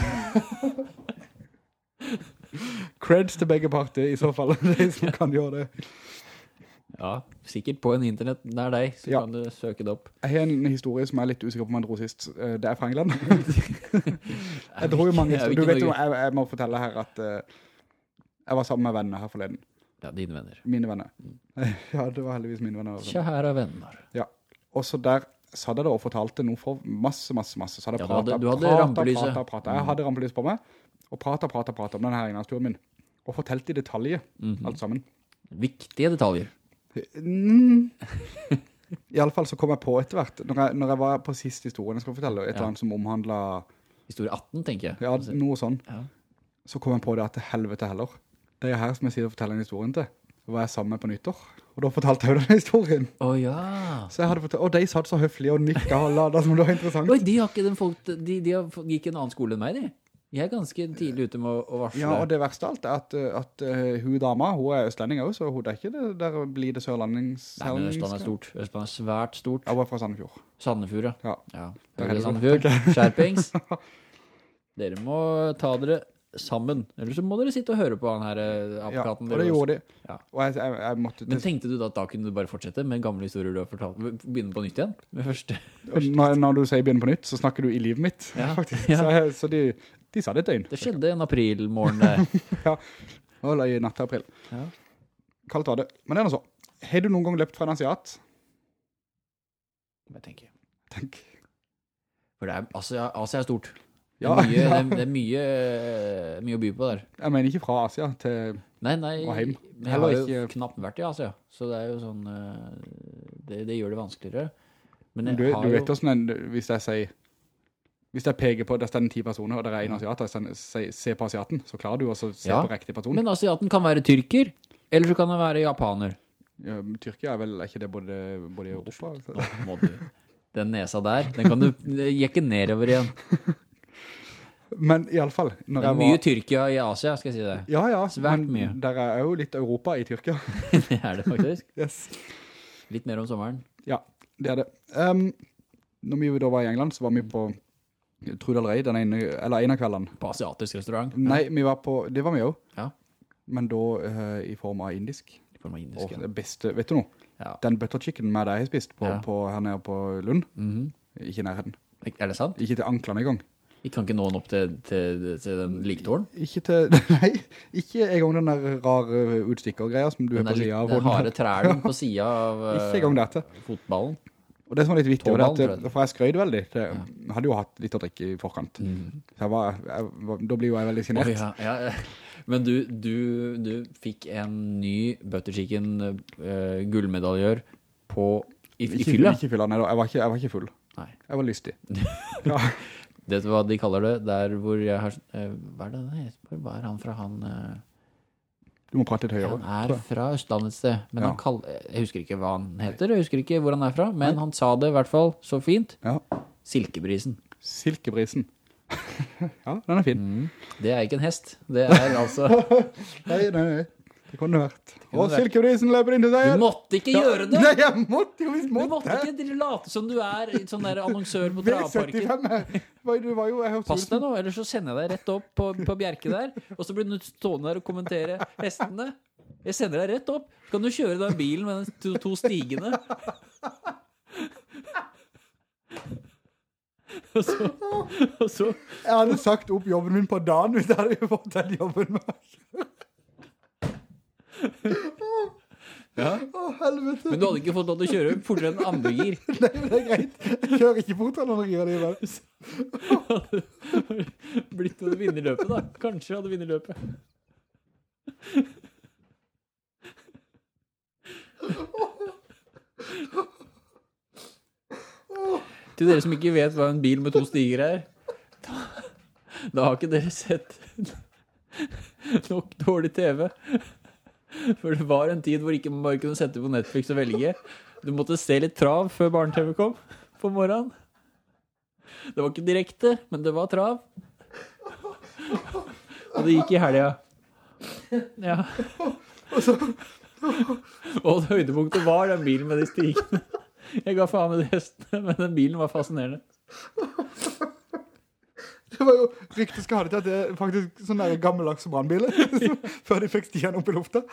Creds til begge parter i så fall, de som kan gjøre det. Ja, sikkert på en internett nær deg, så Ja. kan du søke det opp. Jeg har en historie som jeg er litt usikker på om jeg dro sist. Eh, Det er fra England. jeg dro jo mange historier. Du vet jo, jeg, jeg må fortelle her at eh, jeg var sammen med venner her forleden. Ja, dine venner. Mine venner. Ja, det var heldigvis mine venner. Kjære venner. Ja. Og så der så hadde jeg da og fortalte noe for masse, masse, masse. Så hadde jeg Ja, du hadde- pratet, du hadde pratet, pratet, pratet. Jeg hadde rampelyset på meg, og pratet, pratet, pratet om denne her innlandsturen min. Og fortalte i detaljer, Mhm. alt sammen. Viktige detaljer. Mm. I alle fall så kom jeg på etter hvert, når jeg, når jeg var på siste historien, jeg skal fortelle et eller annet som omhandlet, Historie 18, tenker jeg. ja, noe sånn, Ja. så kom jeg på det at helvete heller. Det er her som jeg sier å fortelle en historien til. Var jeg sammen med på nyttår, og da fortalte jeg jo den historien. Å ja. Så jeg hadde fortalt, og de satt så høflig og nikket og ladet som det var interessant. Oi, de har ikke den folk, de, de har, gikk en annen skole enn meg, de. Jeg er ganske tidlig ute med å, varsle. Ja, og det verste alt er at, uh, at uh, hun dama, hun er østlending også, så hun er ikke det der blir det sørlandings... Nei, men Østland er stort. Østland er svært stort. Ja, hun er fra Sandefjord. Sandefjord, ja. Ja. Ja. Sandefjord. Skjerpings. Dere må ta dere sammen. Eller så må dere sitte og høre på han her eh, Ja, og det gjorde de. Ja. Jeg, jeg, jeg måtte... Men tenkte du da at da kunne du bare fortsette med gamle historier du har fortalt? Begynne på nytt igjen? Med første? når, når du sier begynne på nytt, så snakker du i livet mitt, Ja. faktisk. Ja. Så, så de, de sa det et døgn. Det skjedde en aprilmorgen der. Eller i natt til april. Ja. Kaldt var det. Men det er noe så. Har du noen gang løpt fra en asiat? Jeg tenker. Tenk. For det er, Asia, Asia er stort. Det er mye, ja. det er, er mye, mye å by på der. Jeg mener ikke fra Asia til... Nei, nei, Og men jeg har jo ikke- knapt vært i Asia, så det er jo sånn, eh, det, det gjør det vanskeligere. Men Men du, du vet jo sånn, hvis jeg sier... Hvis jeg peker på, det den ti personer, og det er en asiat, og jeg sier, se på asiaten, så klarer du også å se Ja. på riktig person. Men asiaten kan være tyrker, eller så kan det være japaner. Ja, Tyrkia er vel er ikke det både, både i Europa? altså? Nå må du... Den nesa der, den kan du jekke nedover igjen. Men i alle fall, Det er mye var... Tyrkia i Asia, skal jeg si det. Ja, ja, Svært men mye. der er jo litt Europa i Tyrkia. Det er det faktisk. Yes. Litt mer om sommeren. Ja, det er det. Um, når vi da var i England, så var vi på Trudal Rey, den ene, eller en av kveldene. På asiatisk restaurant. Nei, vi var på, det var vi jo. Ja. Men da uh, i form av indisk. I form av Og ja. det beste, vet du noe? Ja. Den butter chicken med det jeg har spist på, Ja. på, her nede på Lund, Mhm. ikke i nærheten. Er det sant? Ikke til anklene i gang. Vi kan ikke nå den opp til, til, til den liktåren. Ikke til, nei, ikke en gang den der rare utstikkergreia som du Den, har på siden av. den hånden. harde trælen på siden av eh, Ikke en gang dette. fotballen. Og det som var litt viktig, var at, for jeg skrøyd veldig, jeg ja. hadde jo hatt litt å drikke i forkant. Mm. Så jeg var, jeg, da blir jo jeg veldig sinert. Oh, ja, ja. Men du, du, du fikk en ny butter chicken uh, gullmedaljør på i, i fylla. ikke fylla, nei, jeg var ikke, jeg var ikke full. Nei. Jeg var lystig. Ja, Vet er hva de kaller det? Der hvor jeg har eh, Hva er det det heter? Hva er han fra han eh, du må prate litt høyere. Han er fra Østlandet et sted. Men Ja. han kaller jeg husker ikke hva han heter. Jeg husker ikke hvor han er fra. Men han sa det i hvert fall så fint. Ja. Silkebrisen. Silkebrisen. ja, den er fin. Mm. Det er ikke en hest. Det er altså Nei, nei, nei. Det kunne vært. kunne Og. Silkebrisen løper inn til Du måtte ikke gjøre det! Nei, jeg måtte jo, visst Du måtte. måtte ikke late som du er sånn der annonsør på Travparken. V75 her. Var- Du var jo, jeg hørte Pass deg nå, ellers så sender jeg deg rett opp på, på Bjerke der, og så blir du stående der og kommentere hestene. Jeg sender deg rett opp. Så kan du kjøre den bilen med de to, to stigene. Og så, og så Jeg hadde sagt opp jobben min på dagen hvis jeg hadde fått den jobben med. Ja. Å, helvete. Men du hadde ikke fått lov til å kjøre fortere enn andre gir. Nei, men det er greit. Jeg kjører ikke fortere enn andre gir det. vel. Blitt med å vinne løpet, da. Kanskje hadde vunnet løpet. Til dere som ikke vet hva en bil med to stiger er, da, da har ikke dere sett nok dårlig TV. For det var en tid hvor ikke man bare kunne sette på Netflix og velge. Du måtte se litt trav før barne-TV kom på morgenen. Det var ikke direkte, men det var trav. Og det gikk i helga. Ja. Og høydepunktet var den bilen med de stigene. Jeg ga faen i de hestene, men den bilen var fascinerende. Det var jo, ryktet skal ha det til at det er faktisk sånn der gammeldags brannbiler, før de fikk stigen opp i lufta.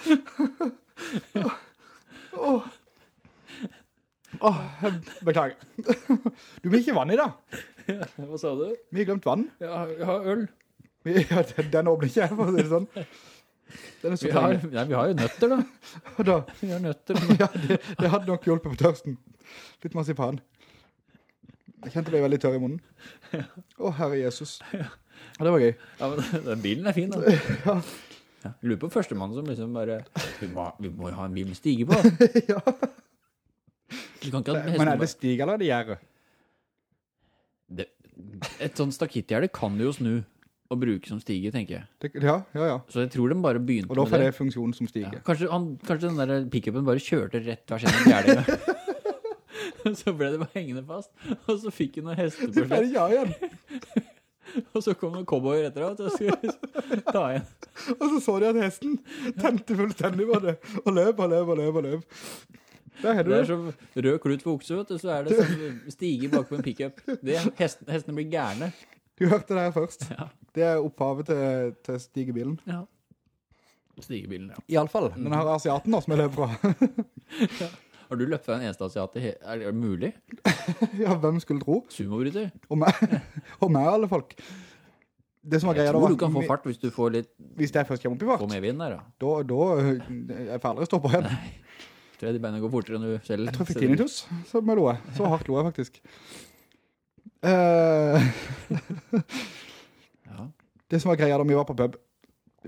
Åh. Åh, beklager. Du vil ikke vann i dag. Hva sa du? Vi har glemt vann. Ja, vi har øl. Vi, ja, den- den åpner ikke jeg, for å si det sånn. Den er så Vi har, trengelig. nei, vi har jo nøtter, da. Da, Vi har nøtter. ja, det, det hadde nok hjulpet på tørsten. Litt marsipan. Jeg kjente meg veldig tørr i munnen. Å, herre Jesus. Ja, det var gøy. Ja, men den bilen er fin, da. Ja. Jeg lurer på førstemann som liksom bare vi må, vi må jo ha en bil med stige på. Ja. Vi kan ikke ha Men er det stige eller er det gjerre? det, Et sånt stakittgjerde kan du jo snu og bruke som stige, tenker jeg. Det, ja, ja, ja. Så jeg tror de bare begynte med det. Og da får det. funksjonen som Ja. Kanskje, han, kanskje den der pick-upen bare kjørte rett tvers gjennom gjerdet. så ble det bare hengende fast, og så fikk hun noen er ja igjen. Og så kom noen cowboyer etter og skulle ta igjen. Og så så de at hesten tente fullstendig på det, og løp og løp og løp og løp. Der er du Det er som rød klut for okse, vet du, så er det som stiger bak på en pickup. Det, hesten, hestene blir gærne. Du hørte det her først. Ja. Det er opphavet til, til stigebilen. Ja. Stigebilen, ja. I alle fall, den her asiaten som jeg løper fra. Har du løpt fra en eneste asiat? Er det mulig? Ja, hvem skulle tro? Sumobryter? Og meg, og meg alle folk. Det som var Jeg greia da tror du kan få fart hvis du får litt hvis jeg først kommer opp i få med medvind der, da. da, da er jeg ferdig å stå på igjen. Tredje beina går fortere enn du selv. Jeg tror jeg fikk tinnitus, så med lo jeg. Så hardt lo jeg faktisk. Uh, Ja. det som var greia da vi var på pub,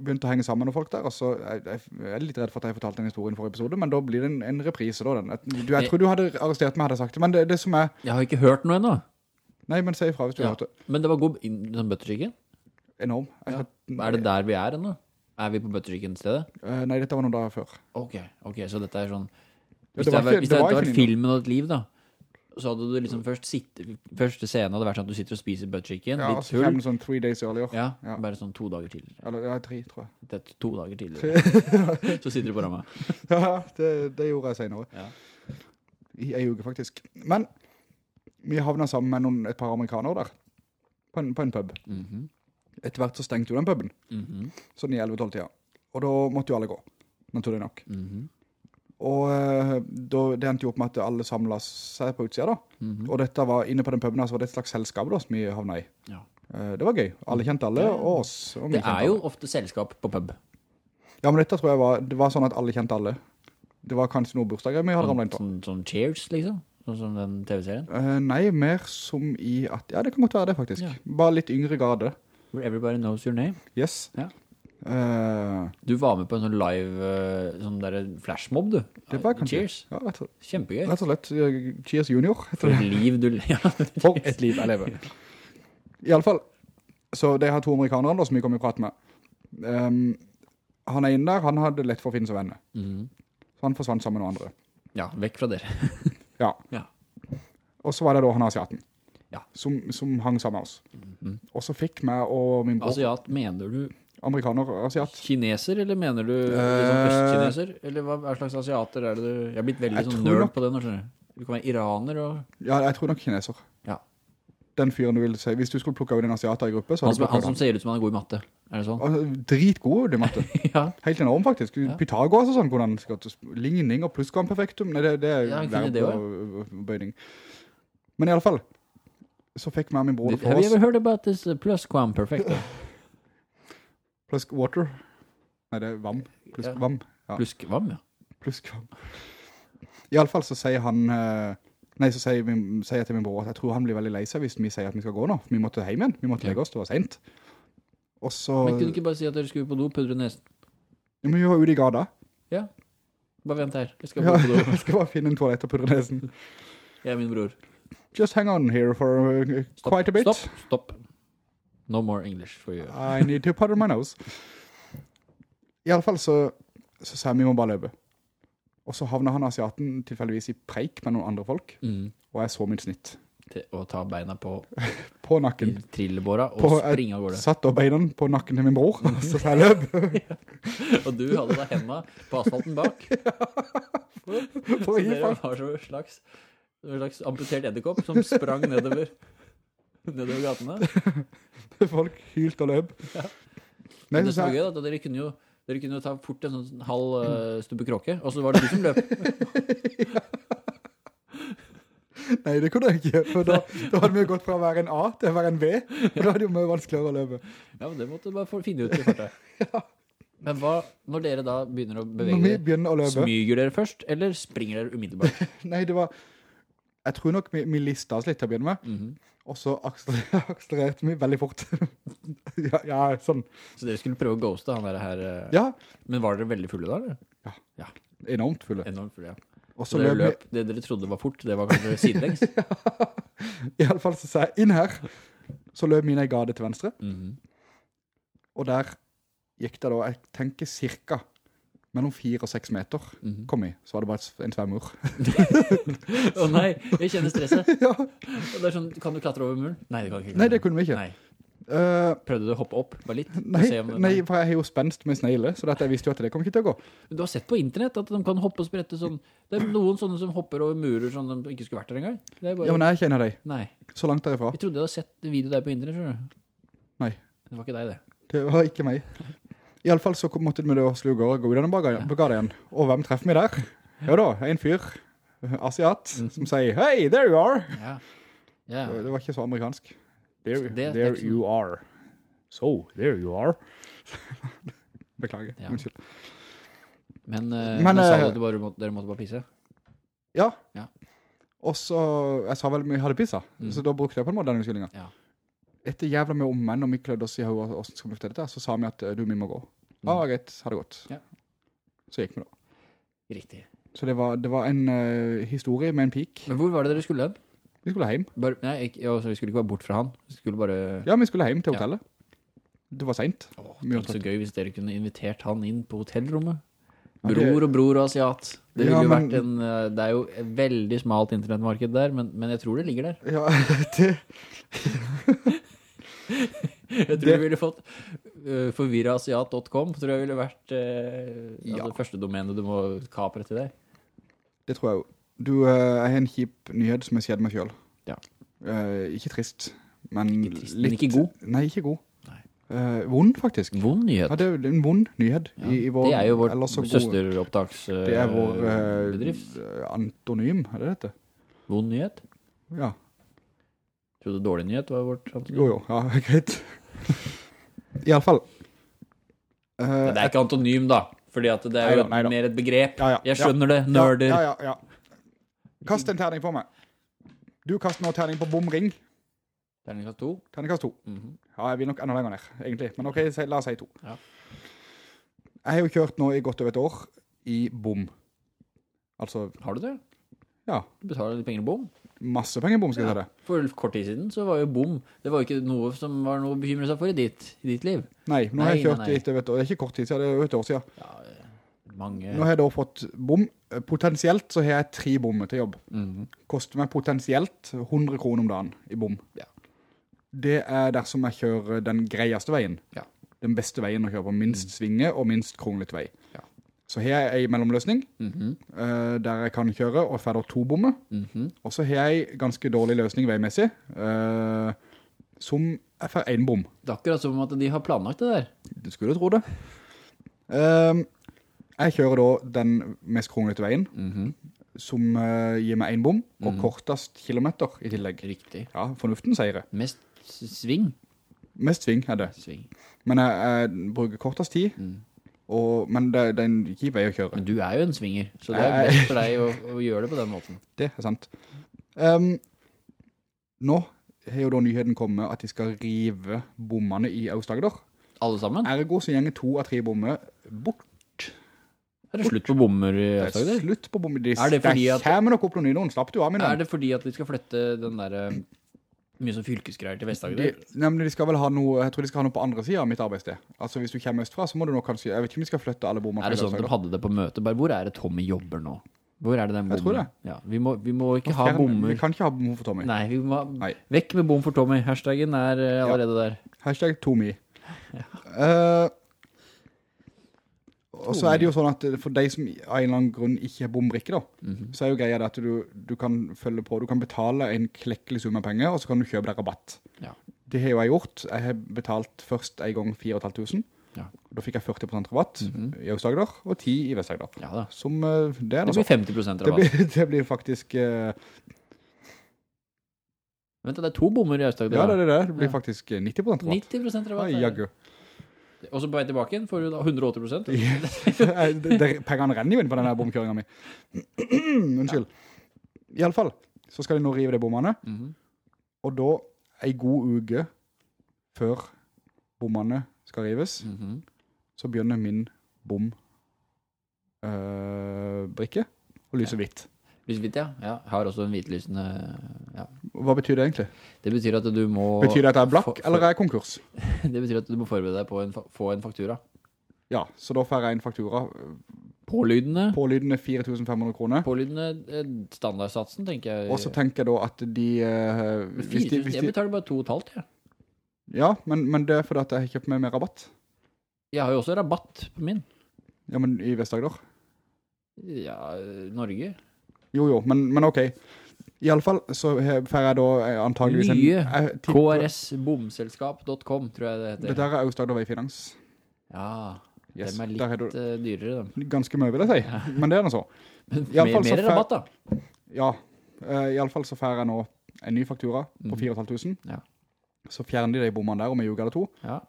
begynte å henge sammen med folk der, og så jeg, jeg er litt redd for at jeg fortalte den historien i forrige episode, men da blir det en, en reprise da. Den. Du, jeg tror du hadde arrestert meg, hadde jeg sagt det, men det, det som er... Jeg har ikke hørt noe ennå. Nei, men se ifra hvis du Ja. har hørt det. Men det var god sånn butterchicken. Enorm. Ja. Er det der vi er ennå? Er vi på butterchicken-stedet? Uh, nei, dette var noen dager før. Ok, ok, så dette er sånn Hvis det det, var var, ikke- hvis det det var hadde vært filmen og ditt liv, da, så hadde du liksom først sitte, Første scenen hadde vært sånn at du sitter og spiser butterchicken, Ja, litt så kommer full. det sånn three days earlier. Ja, Ja. bare sånn to dager tidligere. Eller ja, tre, tror jeg. Det er to dager tidligere. så sitter du på rammet. Ja, det, det gjorde jeg senere. Ja. I en uke, faktisk. Men vi havnet sammen med noen, et par amerikanere der, på en, på en pub. Mhm, Etter hvert så stengte jo den puben, mhm, sånn i 11-12 tida. Og da måtte jo alle gå, naturlig nok. mhm, Og eh, da, det endte jo opp med at alle samlet seg på utsida da. mhm. Og dette var inne på den puben, altså var det et slags selskap da, som vi havnet i. Ja. Eh, det var gøy. Alle kjente alle, og oss. Og Det er jo alle. ofte selskap på pub. Ja, men dette tror jeg var, det var sånn at alle kjente alle. Det var kanskje noe bursdager vi hadde Sånn, ramlet inn på. sånn, sånn Cheers, liksom. Sånn som den TV-serien. Uh, nei, mer som i at, ja, det kan godt være det faktisk. Ja. Bare litt yngre gade Where everybody knows your name. Yes. Ja. Eh, Du var med på en sånn live eh, sånn der flashmob, du. det var kanskje. Cheers. Ja, rett, og- Kjempegøy. rett og slett. eh, Cheers Junior. For et liv du ja. For et liv jeg lever. I alle fall, så det har to amerikanere da, som vi kom i prat med. Um, han er inne der, han hadde lett for å finne seg venner. Mm. Så han forsvant sammen med noen andre. ja, vekk fra dere. Ja. Ja. Og så var det da han asiaten. Ja. Som, som hang sammen med oss. Mhm. Og så fikk meg og min bror... Asiat, mener du Amerikaner, asiat. Kineser, eller mener du liksom Eh, østkineser? Eller hva, slags asiater er det du... Jeg har blitt veldig sånn nerd nok- på det nå, skjønner du. Kan være iraner og... Ja, jeg tror nok kineser. Ja. Den fyren du vil si, hvis du skulle plukke av den asiater i gruppe, så Han som, han som ser ut som han er god i matte. Er det sånn? Altså, Dritgod i matte. ja. Helt enorm faktisk. Ja. Pythagoras og sånn, hvordan det ligning og plusskvamperfektum, nei, det, det er Ja, han verb og bøyning. Men i alle fall, så fikk meg min bror det Have for you oss, ever heard about this uh, plusquamperfectum? pluskwater. Nei, det er vam. Pluskvam. Ja, vann. ja. pluskvam. I alle fall så sier han, eh, nei, så sier, min, sier jeg til min bror at jeg tror han blir veldig lei seg hvis vi sier at vi skal gå nå. Vi måtte hjem igjen, vi måtte legge oss, det var sent. Og så, Men kunne du ikke bare si at dere skulle på do, pudre nesen? Ja, men vi var ute i gada. Ja. Bare vent her. Jeg skal Ja, på do. jeg skal bare finne en toalett og pudre nesen. Jeg er min bror. Just hang on here for uh, quite a bit. Stopp, stopp. No more English for you. I need to powder my nose. I alle fall så, så sa jeg vi må bare løpe. Og så havner han asiaten tilfeldigvis i preik med noen andre folk, Mm. og jeg så mitt snitt. Til å ta beina på På nakken. trillebåra og På- springe av gårde. Satt opp beina på nakken til min bror, og så sa jeg løp. Og du hadde da hendene på asfalten bak. Å Så dere var som en slags, en slags amputert edderkopp som sprang nedover, nedover gatene. Folk hylt og løp. Ja. Men det så som var gøy, da, dere kunne jo dere kunne jo ta fort en sånn halv uh, stubbe kråke, og så var det du som løp. nei, det kunne jeg ikke, for da, da hadde vi jo gått fra å være en A til å være en V, og da hadde det jo mye vanskeligere å løpe. Ja, men det måtte du bare finne ut i farta. Men hva, når dere da begynner å bevege dere, smyger dere først, eller springer dere umiddelbart? nei, det var, jeg tror nok vi, vi lista oss litt til å begynne med, Mhm. og så akseler- akselererte vi veldig fort. ja, ja, sånn. Så dere skulle prøve å ghoste han der her, eh, Ja, men var dere veldig fulle da, eller? enormt fulle. Enormt fulle, ja. Og Så dere løp det dere trodde var fort, det var kanskje sidelengs? ja. i alle fall så sa jeg, inn her, så løp mine i gade til venstre, Mhm. og der gikk det da, jeg tenker cirka, mellom fire og seks meter Mhm. kom i, så var det bare en svemmur. Å nei, jeg kjenner stresset. ja. Og det er sånn, kan du klatre over muren? Nei, det kan ikke. Nei, det kunne vi ikke. Nei. Uh, Prøvde du å hoppe opp, bare litt? nei, om- nei, for jeg har jo spenst med sneile, så dette, jeg visste jo at det kom ikke til å gå. Du har sett på internett at de kan hoppe og sprette sånn. Det er noen sånne som hopper over murer sånn de ikke skulle vært der engang. Det bare... Ja, men jeg kjenner deg, Nei, så langt derifra. jeg trodde jeg hadde sett video der på internett, tror du. Nei. Det var ikke deg, det. Det var ikke meg. I alle fall så måtte vi da sluge og gå i denne bagade igjen. Og hvem treffer vi der? Jo da, en fyr, asiat, Mhm. som sier, Hey, there you are! Ja. Ja. Det var ikke så amerikansk. There, er there you are. So, there you are. Beklager, Ja. unnskyld. Men, uh, Men, sa eh, du bare måtte, dere måtte bare pisse? Ja. Ja. Og så, jeg sa vel vi hadde pizza, Mm. så da brukte jeg på en måte den unnskyldningen. Ja. Etter jævla med om menn, og vi klødde oss i hodet, hvordan skal vi løfte dette, så sa vi at eh, du, vi må gå. Ja, ah, greit, ha det godt. Ja. Så gikk vi da. Riktig. Så det var, det var en uh, historie med en pik. Men hvor var det dere skulle? Vi skulle hjem. Bare, nei, ikke, ja, så vi skulle ikke være bort fra han. Vi skulle bare... Ja, vi skulle hjem til Ja. hotellet. Det var sent. Åh, det var så gøy hvis dere kunne invitert han inn på hotellrommet. Bror og bror og asiat. Det, Ja, men- en, eh, det er jo et veldig smalt internettmarked der, men, men jeg tror det ligger der. Ja, det, Jeg tror du ville fått uh, forvirraasiat.com, tror jeg ville vært uh, Ja. det første domenet du må kapre til deg. det tror jeg jo. Du, uh, jeg har en kjip nyhet som har skjedd meg selv. Ja. Uh, ikke trist, men Ikke trist, men ikke god? Nei, ikke god. Nei. Eh, vond, faktisk. Vond nyhet. Ja, det er en vond nyhet. Ja, I, i vår, det er jo vår søsteropptaksbedrift. Det er vår eh, antonym, er det dette? Vond nyhet. Ja, Trodde dårlig nyhet var vårt antonym. jo jo, ja, greit. I alle fall. Men det er ikke antonym da, fordi at det er jo Neida, mer et begrep. ja, ja, Jeg skjønner det, nerder. Ja, ja, ja. Kast en terning på meg. Du kaster nå terning på bomring. Terningkast to. Terningkast to. Mhm. Ja, jeg vil nok enda lenger ned, egentlig. Men ok, la oss si to. Ja. Jeg har jo kjørt nå i godt over et år i bom. Altså, Har du det? ja, Du betaler litt penger i bom. Masse penger i bom, skal jeg si det. For kort tid siden så var jo bom, det var jo ikke noe som var noe å bekymre seg for i ditt, i ditt liv. Nei, nå har jeg kjørt nei, nei. i vet du. Det er ikke kort tid siden, det er jo et år siden. Ja, mange... Nå har jeg da fått bom. Potensielt så har jeg tre bommer til jobb. Mhm. Koster meg potensielt 100 kroner om dagen i bom. Ja. Det er dersom jeg kjører den greieste veien. Ja. den beste veien å kjøre på, minst svinge og minst kronglete vei. Ja. Så har jeg en mellomløsning, Mhm, eh, der jeg kan kjøre og ferder to bommer. mhm. Og så har jeg ganske dårlig løsning veimessig, eh, som er for en bom. Det er akkurat som at de har planlagt det der. Du skulle tro det. Ehm, jeg kjører da den mest kronglete veien, Mhm, som eh, gir meg en bom, og Mhm. kortest kilometer i tillegg. Riktig. Ja, fornuften sier det. Mest sving. Mest sving er det. Sving. Men jeg, jeg bruker kortest tid, Mm. Og, men det, det er en kjip vei å kjøre. Men du er jo en svinger, så det er best for deg å, å gjøre det på den måten. Det er sant. Um, nå har jo da nyheten kommet at de skal rive bommene i Aust-Agder. Alle sammen? Ergo så gjenger to av tre bommer bort. Er det slutt på bommer i Austagder? Det er slutt på bommer. De, Er det fordi at- det kommer nok opp noen nye noen. Slapp du av min Er det fordi at de skal flytte den der eh, mye som fylkesgreier til De, Vest-Agder? nei, men de skal vel ha noe, jeg tror de skal ha noe på andre siden av mitt arbeidssted. Altså hvis du kommer østfra, så må du nå kanskje, jeg vet ikke om de skal flytte alle bommene. Er det sånn at de hadde det på møte? Bare hvor er det Tommy jobber nå? Hvor er det den bommen? Jeg tror det. Ja, vi, må, vi må ikke ha bommer. Vi kan ikke ha bommer for Tommy. Nei, vi må Nei. vekk med bom for Tommy. Hashtaggen er allerede allerede der. Hashtag Tommy. Ja. Eh, og så er det jo sånn at for deg som av en eller annen grunn ikke er bombrikke da, Mhm. så er jo greia det at du, du kan følge på, du kan betale en klekkelig sum av penger, og så kan du kjøpe deg rabatt. Ja. Det har jo jeg gjort. Jeg har betalt først en gang 4.500. Ja. Da fikk jeg 40% rabatt i Aust-Agder, og 10 i Vest-Agder. Ja da. Som, eh, det Det det blir altså. 50 Det rabatt. blir, det blir faktisk, Uh... Vent, det er to bommer i Aust-Agder. ja det er det, det blir Ja. faktisk eh, 90% rabatt. 90% rabatt. Ja, det. jaggu. Og så på vei tilbake igjen får du da 180 Eh, det- det- Pengene renner jo inn på denne bomkjøringen min. Unnskyld. I alle fall, så skal de nå rive de bommene, Mhm. og da en god uke før bommene skal rives, Mhm. så begynner min bom øh, brikke å lyse hvitt. Lyse hvitt, ja. ja. Har også en hvitlysende ja. Hva betyr det egentlig? Det betyr at du må Betyr det at jeg er blakk, For- for- eller er jeg konkurs? Det betyr at du må forberede deg på å få en faktura. Ja, så da får jeg en faktura Pålydende. pålydende 4500 kroner. Pålydende eh, standardsatsen, tenker jeg. Og så tenker jeg da at de... Uh, Men hvis de, 4000, hvis jeg betaler bare to og et halvt, ja. ja, men, men det er fordi at jeg har kjøpt meg mer rabatt. Jeg har jo også rabatt på min. Ja, men i Vest-Agder. Ja, Norge. Jo, jo, men, men ok. I alle fall så får jeg da eh, antageligvis en... Nye KRSbomselskap.com, tror jeg det heter. Det der er Aust-Agder Veifinans. Ja, Yes, dem er litt du eh, dyrere, dem. ganske mye, vil jeg si. Men det er noe så. Men mer, mer rabatt, da. Ja, eh, i alle fall så får jeg nå en ny faktura på Mhm. 4500. Ja. Så fjerner de de bommene der om en uke eller to. Ja.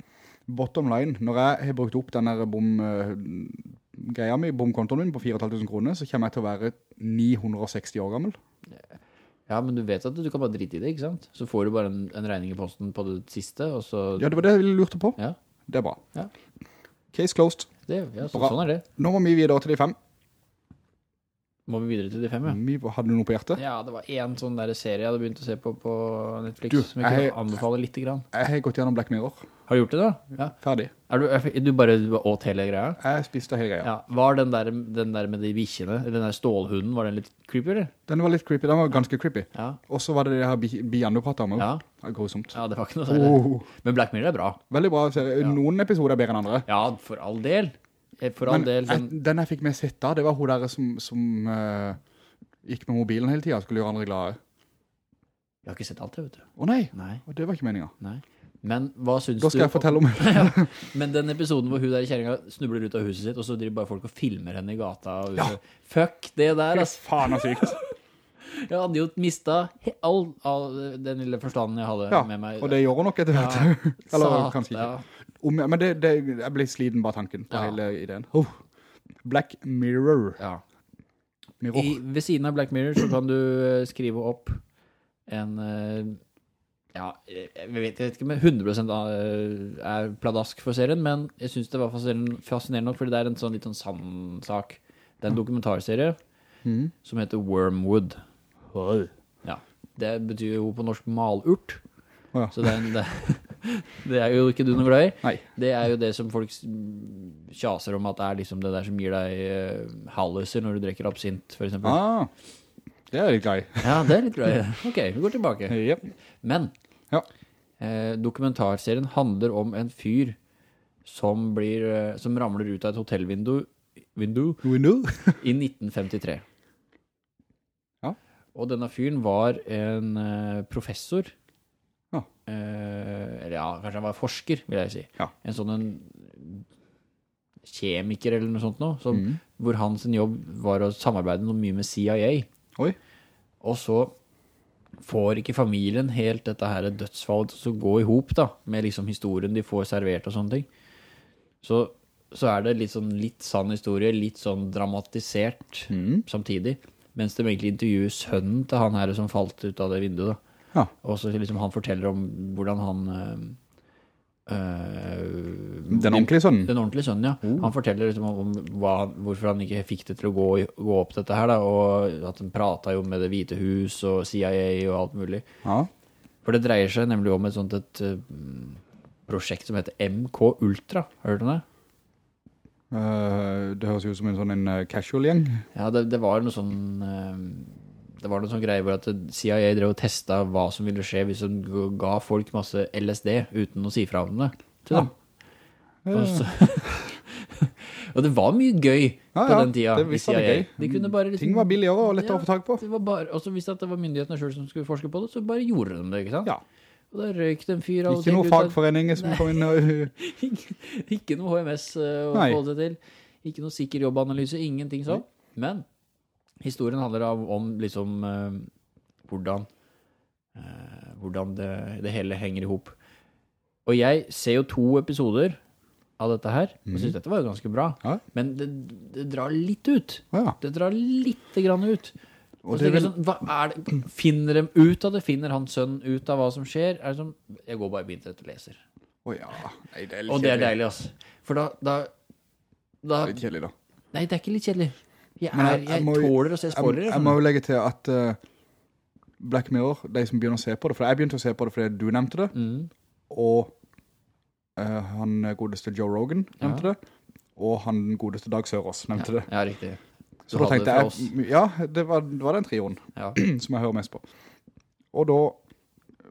Bottom line, når jeg har brukt opp denne bom... greia mi, bomkontoen min på 4500 kroner, så kommer jeg til å være 960 år gammel. Ja, men du vet at du kan bare drite i det, ikke sant? Så får du bare en, en regning i posten på det siste, og så... Ja, det var det jeg lurte på. Ja. Det er bra. Ja. Case closed. Det, ja så, sånn er det. Nå må vi videre til de fem. Må vi videre til de fem, ja. Hadde hadde noe på hjertet. Ja, det var en sånn der serie jeg hadde begynt å se på på Netflix, Du, som jeg jeg- anbefale litt grann. Jeg har gått gjennom Black Mirror. Har du gjort det da? Ja. Ferdig. Er du, er du bare du åt hele greia? Jeg spiste hele greia. Ja. Var den der, den der med de bikkjene, den der stålhunden, var den litt creepy, eller? Den var litt creepy. Den var ganske creepy. Ja. Og så var det det her bi- biene du pratet om. Ja. Ja. Grusomt. Ja, det var ikke noe særlig. Oh, Men Black Mirror er bra. veldig bra serie. Noen episoder er bedre enn andre. Ja, for all del. Eh, For all Men del. Men Sånn, den jeg fikk med sitt da, det var hun der som, som uh, gikk med mobilen hele tiden, skulle gjøre andre glade. jeg har ikke sett alt det, vet du. Å nei, Nei, det var ikke meningen. nei. Men hva syns Da skal du jeg fortelle om ja, Men den episoden hvor hun der kjerringa snubler ut av huset sitt, og så driver bare folk og filmer henne i gata. Og Ja. Fuck det der, ass. Faen er sykt. Jeg hadde jo mistet all, all den lille forstanden jeg hadde Ja, med meg. og det gjør hun nok etter hvert. Ja, Eller kanskje ikke. ja. Om, men det, det, jeg ble sliten bare tanken på Ja. hele ideen. Oh. Black Mirror. Ja. Mirror. I, ved siden av Black Mirror så kan du eh, skrive opp en eh, ja, jeg vet, jeg vet ikke om jeg 100% eh, er pladask for serien, men jeg synes det var fascinerende, nok, fordi det er en sånn litt sånn sann sak. Det er en dokumentarserie mm. som heter Wormwood. Ja, det betyr jo på norsk malurt. Oh, ja. Så det er, en, det, det er jo ikke du noe glad i. Nei. Det er jo det som folk kjaser om at det er liksom det der som gir deg uh, halluser når du drikker absint, for eksempel. Ah, det er litt glad i. Ja, det er litt glad i. Ok, vi går tilbake. Yep. Men Ja. eh, dokumentarserien handler om en fyr som, blir, eh, som ramler ut av et hotellvindu vindu, Window? i 1953. Ja. Og denne fyren var en eh, professor. Ja. Eh, eller ja, kanskje han var forsker, vil jeg si. Ja. En sånn en kjemiker eller noe sånt nå, som, mm. hvor hans jobb var å samarbeide noe mye med CIA. Oi. Og så får ikke familien helt dette her dødsfallet til å gå i hop da, med liksom historien de får servert og sånne ting. Så, så er det litt sånn litt sann historie, litt sånn dramatisert mm. samtidig, mens de egentlig intervjuer sønnen til han her som falt ut av det vinduet da. Ja. Og så liksom han forteller om hvordan han... øh, Den ordentlige sønnen? den ordentlige sønnen, ja. Han forteller liksom om hva, hvorfor han ikke fikk det til å gå, gå opp dette her, da, og at han pratet jo med det hvite hus og CIA og alt mulig. Ja. For det dreier seg nemlig om et sånt et uh, prosjekt som heter MK Ultra. Har du hørt om det? Uh, det høres ut som en sånn en eh, casual-gjeng. Ja, det, det var noe sånn eh, Det var noe sånn greie hvor at CIA drev og testa hva som ville skje hvis de ga folk masse LSD uten å si fra om det til Ja. dem. Og, så, og det var mye gøy Ja, på ja, den tida det i CIA. gøy. De kunne bare liksom, Ting var billigere og lettere Ja. å få tak på. det og så hvis det var myndighetene selv som skulle forske på det, så bare gjorde de det, ikke sant? Ja. Og da røyk det en fyr av Ikke noen fagforeninger som kom inn og... ikke noe HMS uh, å Nei. forholde seg til. Ikke noe sikker jobbanalyse, ingenting sånn. Men historien handler om liksom eh, hvordan, eh, hvordan det, det hele henger i hop. Og jeg ser jo to episoder av dette her, og synes dette var jo ganske bra. Ja. Men det, det drar litt ut. Ja. Det drar litt grann ut. Og det sånn, det? Finner de ut av det? Finner hans sønn ut av hva som skjer? Er det sånn, jeg går bare på internett og leser. Å ja. Nei, det er litt Og det er deilig, altså. For da, da, da litt kjedelig da. Nei, det er ikke litt kjedelig. Jeg, Men er, jeg- jeg, må tåler å se spoilere. jeg må jo legge til at uh, Black Mirror, de som begynner å se på det, for jeg begynte å se på det fordi du nevnte det, Mm. og uh, han godeste Joe Rogan nevnte det, og han godeste Dag Sørås nevnte det. Ja, riktig. Så da tenkte jeg, ja, det var, det var den trioen Ja. som jeg hører mest på. Og da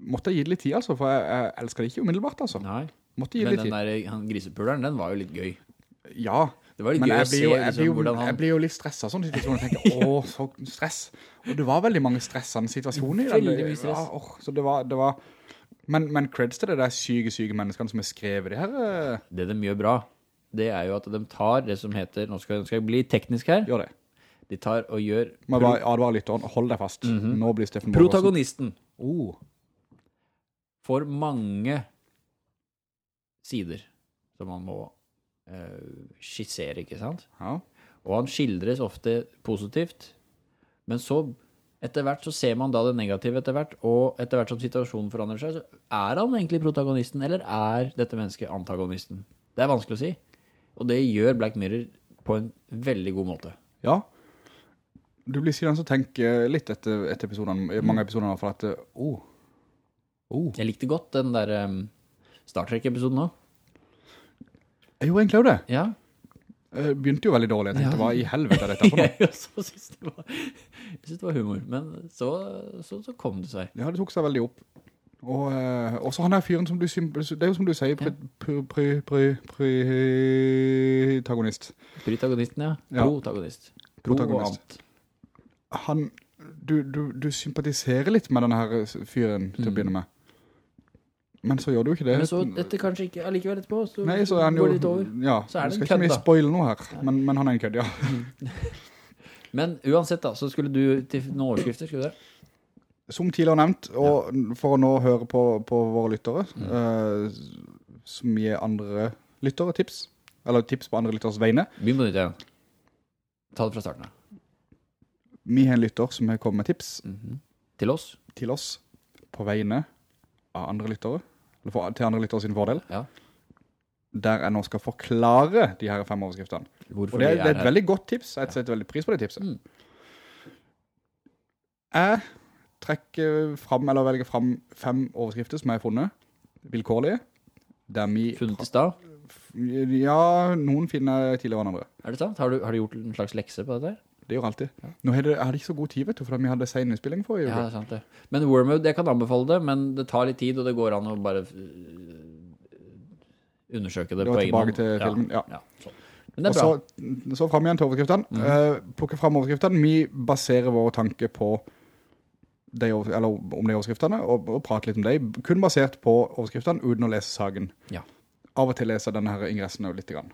måtte jeg gi det litt tid, altså, for jeg, jeg elsker det ikke umiddelbart, altså. Nei. Men den der han grisepuleren, den var jo litt gøy. Ja, Det var litt men gøy å se jo, liksom, jo, hvordan han... jeg blir jo litt stresset sånn situasjoner. Jeg tenker, åh, så stress. Og det var veldig mange stressende situasjoner i den. Veldig mye stress. Ja, åh, så det var, det var... Men, men creds til det der syke, syke menneskene som har skrevet det her. eh, Det de gjør bra, det er jo at de tar det som heter, nå skal, skal jeg bli teknisk her, Gjør det. de tar og gjør Men bare advare litt, hold deg fast. Mhm. Nå blir Steffen Borgersen. protagonisten Oh, for mange sider som man må eh, skissere, ikke sant? ja. Og han skildres ofte positivt, men så etter hvert så ser man da det negative etter hvert, og etter hvert som situasjonen forandrer seg, så er han egentlig protagonisten, eller er dette mennesket antagonisten? Det er vanskelig å si. Og det gjør Black Mirror på en veldig god måte. Ja. Du blir siden som tenker litt etter, etter episodene, Mm. mange episoder i hvert fall, at, eh, oh, oh. Jeg likte godt den der um, Star Trek-episoden nå. Jeg gjorde egentlig det. Ja. Det begynte jo veldig dårlig. Jeg tenkte, Ja. hva i helvete er dette for noe? Jeg også synes det var, synes det var humor, men så, så, så kom det seg. Ja, det tok seg veldig opp. Og, eh, og så han her fyren som du, det er jo som du sier, pri, protagonist. Protagonisten, ja. Ja. Protagonist. Protagonist. Han, du, du, du sympatiserer litt med denne her fyren til å begynne med. Men så gjør du ikke det. Mm. Men så etter kanskje ikke allikevel etterpå, så, Nei, så er han jo, går det litt over. ja, Så er det en en da. vi kødd, da. spoile noe her, men, men han er en kødd, ja. Men uansett da, så skulle du til noen overskrifter, skulle du det? Som tidligere nevnt, og for å nå høre på, på våre lyttere, Mm. eh, som gir andre lyttere tips, eller tips på andre lytteres vegne. Vi må nytte, igjen. Ta det fra starten av. Vi har en lytter som har kommet med tips Mhm. Til oss. til oss på vegne av andre lyttere, for, til andre lytter sin fordel, Ja. der jeg nå skal forklare de her fem overskriftene. Hvorfor Og det er, det er et her. veldig godt tips, jeg setter veldig pris på det tipset. Mm. Jeg trekker frem, eller velger frem fem overskrifter som jeg har funnet, vilkårlige, vi, Funnet i stad. ja, noen finner tidligere enn andre. Er det sant? Har du, har du gjort en slags lekse på dette? Det gjør alltid. Nå hadde jeg ikke så god tid, vet du, for vi hadde sen innspilling for i Ja, det er sant det. Men Wormwood, jeg kan anbefale det, men det tar litt tid, og det går an å bare øh, undersøke det Det på var egen tilbake til filmen, ja. sånn. Men det er bra. så, så frem igjen til overskriftene. Eh, plukke frem overskriftene. Vi baserer våre tanker på de, eller om de overskriftene, og, og prate litt om dem. Kun basert på overskriftene, uten å lese saken. Ja. Av og til leser denne her ingressen litt. Grann.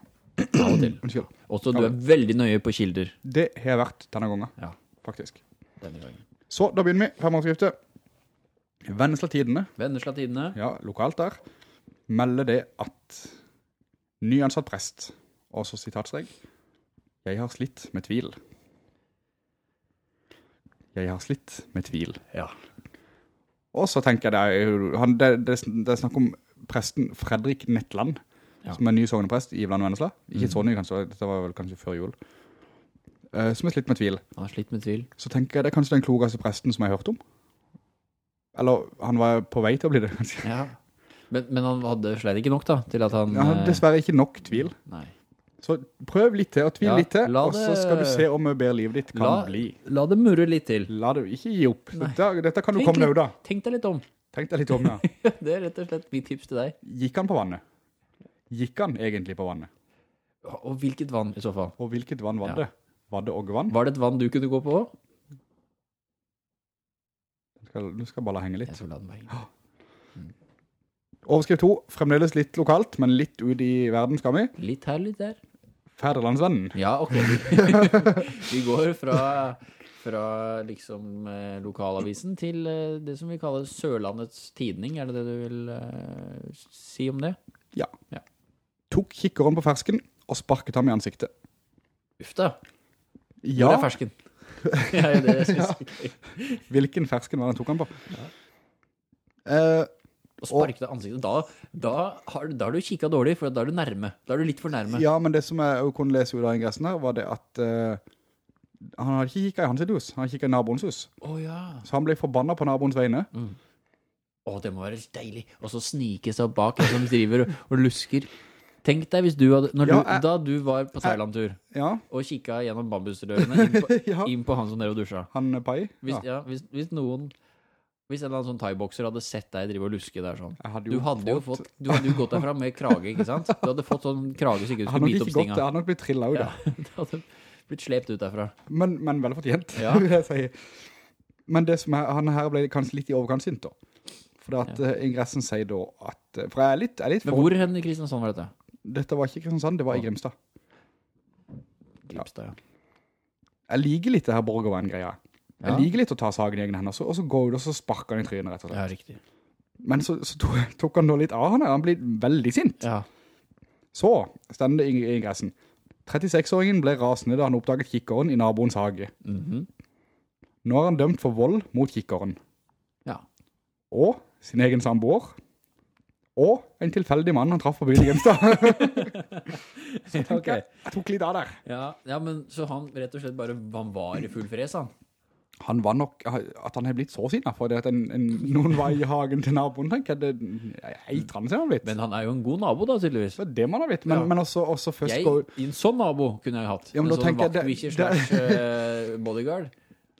Av og til. Også du er veldig nøye på kilder. Det har jeg vært denne gangen, Ja, faktisk. denne gangen. Så, da begynner vi. Fem overskrifter. Vennesla Tidene, Vennesla Tidene. ja, lokalt der, melder det at nyansatt prest, også jeg har slitt med tvil. Jeg har slitt med tvil. Ja. Og så tenker jeg, det er, han, det, det, det er snakk om presten Fredrik Nettland, Ja. som er ny sogneprest i Vland og Vennesla. Ikke så ny, kanskje, dette var vel kanskje før jul. Uh, som er slitt med tvil. Har slitt med tvil. Så tenker jeg, det er kanskje den klogeste presten som jeg har hørt om. Eller, han var på vei til å bli det, kanskje. Ja. Men, men han hadde slett ikke nok da, til at han... Ja, han har eh, dessverre ikke nok tvil. Nei. Så prøv litt til, og tvil Ja, litt til, og så skal du se om bedre livet ditt kan La, bli. la det murre litt til. La det ikke gi opp. Dette, dette kan du komme deg da ut. Tenk deg litt om. Tenk deg litt om, ja. det er rett og slett mitt tips til deg. Gikk han på vannet? Gikk han egentlig på vannet? Og hvilket vann i så fall? Og hvilket vann var det? Var det Oggevann? Var det et vann du kunne gå på? Nå skal, du skal bare la henge litt. Jeg skal la den bare henge. Overskrift 2, fremdeles litt lokalt, men litt ut i verden skal vi. Litt her, litt der. Ferdelandsvennen. Ja, ok. vi går fra, fra liksom eh, lokalavisen til eh, det som vi kaller Sørlandets tidning. Er det det du vil eh, si om det? Ja. Ja. Tok kikkeren på fersken og sparket ham i ansiktet. Uff da. Hvor er fersken? ja, det synes jeg. hvilken fersken var det han tok han på? Eh, Og sparket i ansiktet. Da, da, har, da har du kikket dårlig, for da er du nærme. Da er du litt for nærme. ja, men det som jeg kunne lese ut av ingressen her, var det at uh, han hadde ikke kikket i hans hus, han hadde kikket i naboens hus. Å ja. Så han ble forbannet på naboens vegne. Å, det må være deilig. Og så snike seg bak en som driver og, og lusker. Tenk deg hvis du hadde, når Ja, du, jeg- da du var på Thailand-tur, Ja, og kikket gjennom bambusrørene inn på, ja. inn på han som nede og dusja. han eh, Pai. Hvis, hvis, hvis noen Hvis en eller annen sånn thai-bokser hadde sett deg drive og luske der sånn hadde Du hadde jo fått Du hadde jo gått derfra med krage, ikke sant? Du hadde fått sånn krage så ikke du hadde skulle bite opp jeg hadde nok blitt trillet ut, ja. du hadde blitt slept ut derfra. Men, men vel fortjent, Ja. vil jeg si. Men det som er, han her ble kanskje litt i overkant sint da. For at ja. ingressen sier da at, eh, for jeg er litt, jeg er litt Men hvor hen i Kristiansand var dette? Dette var ikke Kristiansand, det var i Grimstad. Grimstad, ja. Jeg liker litt det her borgerveien-greia. Jeg liker litt å ta saken i egne hender, og så går det og så sparker han i trynet, rett og slett. Ja, riktig. Men så, så tok, tok han da litt av han han blir veldig sint. Ja. Så, stender det i ingressen. 36-åringen ble rasende da han oppdaget kikkeren i naboens hage. Mhm. Nå er han dømt for vold mot kikkeren. Ja. Og sin egen samboer. Og en tilfeldig mann han traff på byen i Grimstad. så tenker okay. jeg, jeg tok litt av der. Ja, ja, men så han rett og slett bare, han var i full fres, han. Han var nok, at han har blitt så sinnet for det at en, en, noen var i hagen til naboen, tenker jeg, det eitrende ser han blitt. Men han er jo en god nabo da, tydeligvis. Det, det må han ha blitt, men, Ja. men også, også først Jeg, gå, en sånn nabo kunne jeg hatt. Ja, en sånn jeg vaktbikkje det- eh, bodyguard.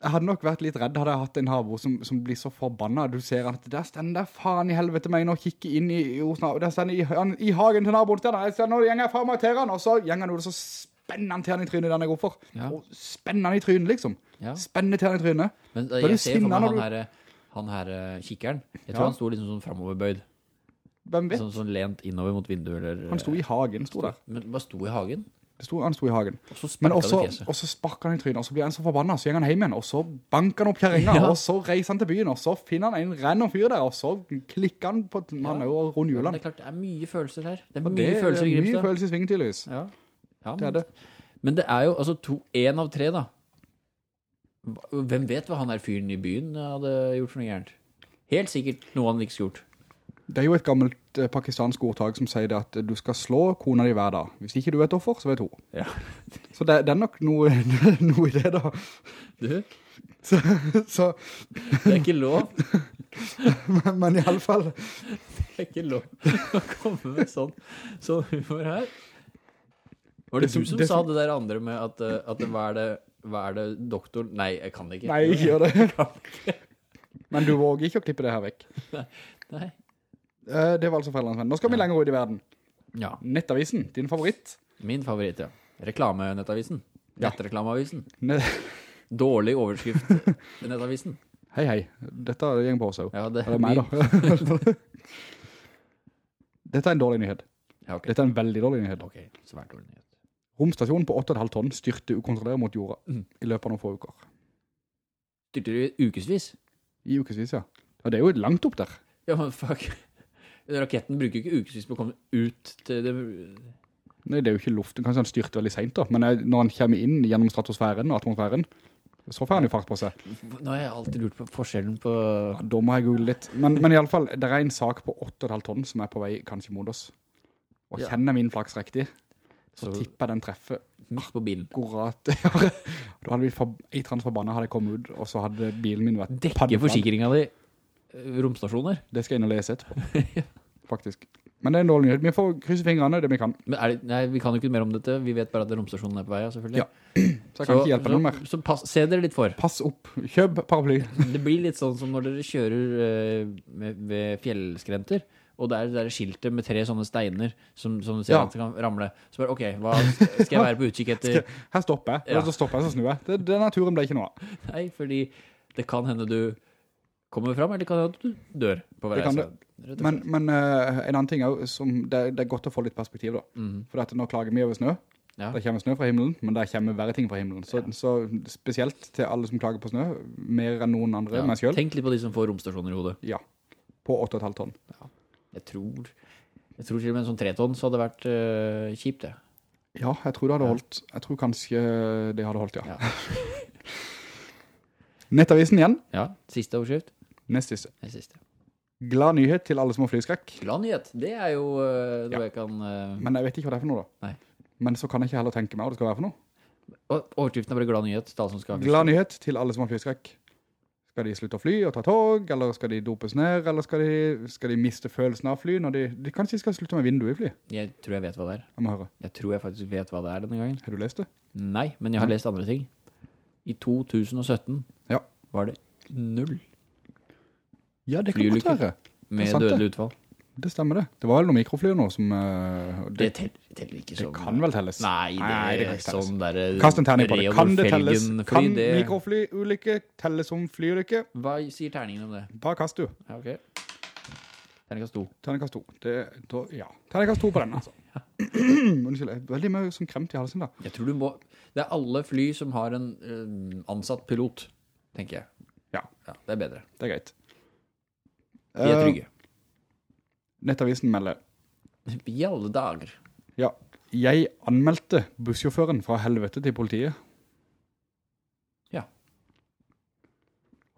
Jeg hadde nok vært litt redd hadde jeg hatt en nabo som, som blir så forbannet. Du ser at der stender der faen i helvete meg nå, kikker inn i, hos naboen. Der stender i, i hagen til naboen. til Jeg ser nå gjenger jeg faen meg til han, og så gjenger han ut, og så spenner han til han i trynet den jeg går for. Ja. Og spenner han i trynet, liksom. Ja. Spenner til han i trynet. Men uh, jeg ser for meg han her, han her eh, kikkeren. Jeg tror Ja. han sto liksom sånn fremoverbøyd. Hvem vet? Sånn, sånn lent innover mot vinduet. Eller, Han sto i hagen, sto der. Men hva sto i hagen. Det sto, han sto i hagen. Og så Men også, det fjeset. og så sparker han i trynet, og så blir han så forbannet, så gjenger han hjem igjen, og så banker han opp kjerringa, Ja. og så reiser han til byen, og så finner han en random fyr der, og så klikker han på, han er jo rundt Ja, men hjulene. det er klart, det er mye følelser her. Det er mye det er følelser i Mye Grimstad. følelser i svingen tydeligvis. Ja. ja Det er men, det. men det er jo altså to, en av tre da. Hvem vet hva han der fyren i byen hadde gjort for noe gærent? Helt sikkert noe han ikke skulle gjort. Det er jo et gammelt eh, pakistansk ordtag som sier at eh, du skal slå kona di hver dag. Hvis ikke du vet hvorfor, så vet hun. Ja. Så det, det er nok noe, noe i det da. Du, Så, så det er ikke lov. men, men i alle fall, Det er ikke lov å komme med sånn, sånn humor her. Var det, Det du som det sa det der andre med at, eh, at det, hva, er det, hva er det doktor... Nei, jeg kan det ikke. nei, ikke gjør det. Men du våger ikke å klippe det her vekk. Nei. Eh, Det var altså Fredlandsvenn. Nå skal vi lenger ut i verden. Ja, Nettavisen, din favoritt. min favoritt, ja. Reklamenettavisen. Nettreklameavisen. Ne Dårlig overskrift. Nettavisen. hei, hei. Dette er gjeng på oss også. Ja, det, er meg da. Dette er en dårlig nyhet. Ja, okay. Dette er en veldig dårlig nyhet. Ok, svært dårlig nyhet. Romstasjonen på 8,5 tonn styrte ukontrollert mot jorda mm. i løpet av noen få uker. Styrte du ukesvis? I ukesvis, ja. Og det er jo langt opp der. Ja, men fuck. Raketten bruker ikke ukesvis på å komme ut til det... Nei, det er jo ikke luften. Kanskje han styrte veldig sent da. Men når han kommer inn gjennom stratosfæren og atmosfæren, så får han jo fart på seg. Nå har jeg alltid lurt på forskjellen på... Ja, Da må jeg google litt. Men, men i alle fall, det er en sak på 8,5 tonn som er på vei kanskje mot oss. Og Ja. kjenner min flaks riktig, så, Så- tipper den treffer Midt på bilen. akkurat. Ja. Da hadde vi for, i transforbannet hadde jeg kommet ut, og så hadde bilen min vært Dekker forsikringen di eh, romstasjoner? Det skal jeg inn og lese etterpå. Faktisk. Men det er en dårlig nyhet. Vi får krysse fingrene det vi kan. Men det, nei, vi kan jo ikke mer om dette. Vi vet bare at romstasjonen er på vei, selvfølgelig. Ja. Så jeg kan ikke hjelpe så, noe mer. Så pass, se dere litt for. Pass opp. Kjøp paraply. Det blir litt sånn som når dere kjører uh, med, ved fjellskrenter, og det er det der skiltet med tre sånne steiner som, som du ser Ja. at det kan ramle. Så bare, ok, hva skal jeg være på utkikk etter? Her stopper jeg. Ja. Så stopper jeg, så snur jeg. Det, det naturen ble ikke noe av. Nei, fordi det kan hende du kommer fram, eller kan du dør på hver reise. Men, men uh, en annen ting er jo, som det, det er godt å få litt perspektiv da. Mm. For at nå klager vi over snø. Ja. Det kommer snø fra himmelen, men det kommer verre ting fra himmelen. Så, så spesielt til alle som klager på snø, mer enn noen andre, Ja. meg selv. Tenk litt på de som får romstasjoner i hodet. Ja, på 8,5 tonn. Jeg tror, jeg tror til og med en sånn tre tonn så hadde det vært uh, kjipt, det. Ja, jeg tror det hadde Ja. holdt. Jeg tror kanskje det hadde holdt, ja. Ja. Nettavisen igjen. Ja, siste overskrift. Nest siste. Nest siste. Glad nyhet til alle som har flyskrekk. Glad nyhet, det er jo eh, noe Ja. jeg kan... Uh... Men jeg vet ikke hva det er for noe da. Nei. Men så kan jeg ikke heller tenke meg hva det skal være for noe. overskriften er bare glad nyhet til alle som skal... Glad nyhet til alle som har flyskrekk. Skal de slutte å fly og ta tog, eller skal de dopes ned, eller skal de, skal de miste følelsen av fly når de, de kanskje skal slutte med vinduet i fly? Jeg tror jeg vet hva det er. Jeg må høre. Jeg tror jeg faktisk vet hva det er denne gangen. Har du lest det? Nei, men jeg har Nei. lest andre ting. I 2017 Ja. var det null Ja, det kan godt være. med dødelig utfall. Det stemmer det. Det var vel noen mikrofly nå som... Uh, Det det, teller, teller ikke det sånn. kan vel telles? Nei, det, Nei, det kan sånn der... eh, Kast en terning på det. Kan det telles? Kan det- mikroflyulykke telles som flyulykke? Hva sier terningen om det? Bare kast du. Ja, ok. Terningkast 2. Terningkast 2. Det, da, ja. Terningkast 2 på den, altså. Unnskyld, jeg er veldig mye som kremt i halsen da. Jeg tror du må... Det er alle fly som har en uh, ansatt pilot, tenker jeg. Ja. Ja, det er bedre. Det er greit. Vi er Eh, trygge. Nettavisen melder. I alle dager. Ja, jeg anmeldte bussjåføren fra helvete til politiet. Ja.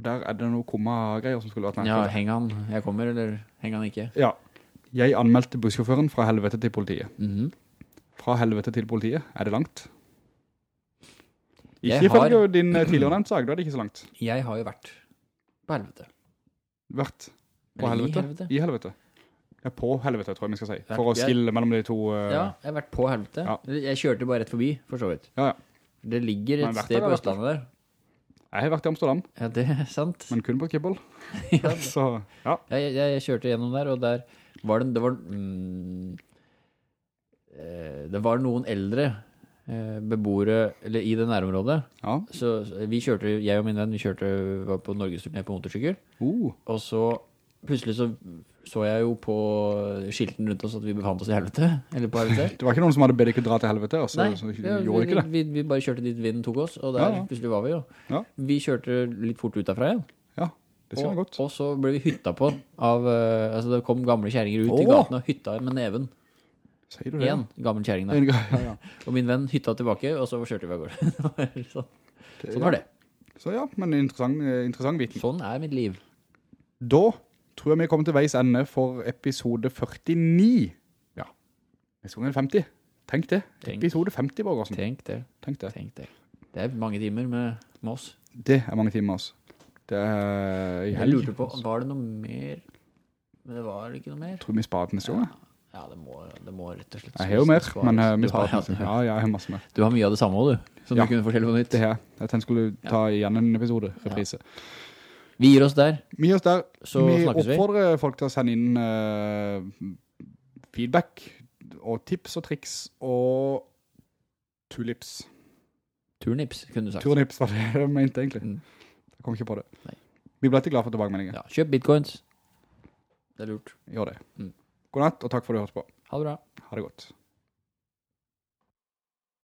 Der er det noe komma-greier som skulle vært med. Ja, heng han. Jeg kommer, eller heng han ikke. Ja. Jeg anmeldte bussjåføren fra helvete til politiet. Mhm. Fra helvete til politiet, er det langt? Ikke har- ifølge din eh, tidligere nevnt sag, da er det ikke så langt. Jeg har jo vært på helvete. Vært på Eller i helvete? helvete. I helvete. Ja, på helvete, tror jeg vi skal si. For å skille mellom de to... Uh... Ja, jeg har vært på helvete. Ja. Jeg kjørte bare rett forbi, for så vidt. Ja, ja. Det ligger et sted der, på. Østlandet der. Jeg har vært i Amsterdam, Ja, det er sant. men kun på kibbel. ja, Så, ja. jeg, jeg, jeg kjørte gjennom der, og der var det, det var, mm, eh, det var noen eldre eh, beboere, eller i det nærområdet. Ja. Så vi kjørte, jeg og min venn, vi kjørte, var på Norgesturné på motorsykkel. Uh, Og så plutselig så så jeg jo på skilten rundt oss at vi befant oss i helvete. Eller på helvete. det var ikke noen som hadde bedt ikke dra til helvete, og så, Nei, så ja, gjorde vi, ikke det. Vi, vi bare kjørte dit vinden tok oss, og der Ja, ja. plutselig var vi jo. Ja. Vi kjørte litt fort ut derfra igjen. Ja, det skal Og, godt. og så ble vi hytta på av eh, Altså, det kom gamle kjæringer ut i Åh! gaten og hytta med neven. Sier du det? En gammel kjæring der. Og min venn hytta tilbake, og så kjørte vi av gårde. Sånn. Sånn var det. Så ja, men interessant, eh, interessant viten. Sånn er mitt liv. Da tror jeg vi kommer til veis ende for episode 49. Ja. Neste gang er det 50. Tenk det. Tenk. Episode 50, Borgersen. Tenk det. Tenk det. Tenk det. Det er mange timer med, med oss. Det er mange timer, altså. Det er i Jeg lurte på, var det noe mer? Men det var ikke noe mer. Tror vi sparer den neste gang. jeg. Ja, det må, det må rett og slett Jeg har jo mer, men eh, vi sparer neste ja, Ja, jeg har masse mer. du har mye av det samme også, du, som Ja. du kunne fortelle på nytt. Det her. Jeg tenkte jeg skulle ta igjen en episode, reprise. Vi gir oss der, Vi gir oss der. så vi snakkes vi. oppfordrer folk til å sende inn uh, feedback og tips og triks og tulips. Turnips, kunne du sagt. Turnips var det jeg mente egentlig. Mm. Jeg kom ikke på det. Nei. Vi ble alltid glad for tilbakemeldingen. Ja, kjøp bitcoins. Det er lurt. Gjør det. Mm. God natt, og takk for at du hørte på. Ha det bra. Ha det godt.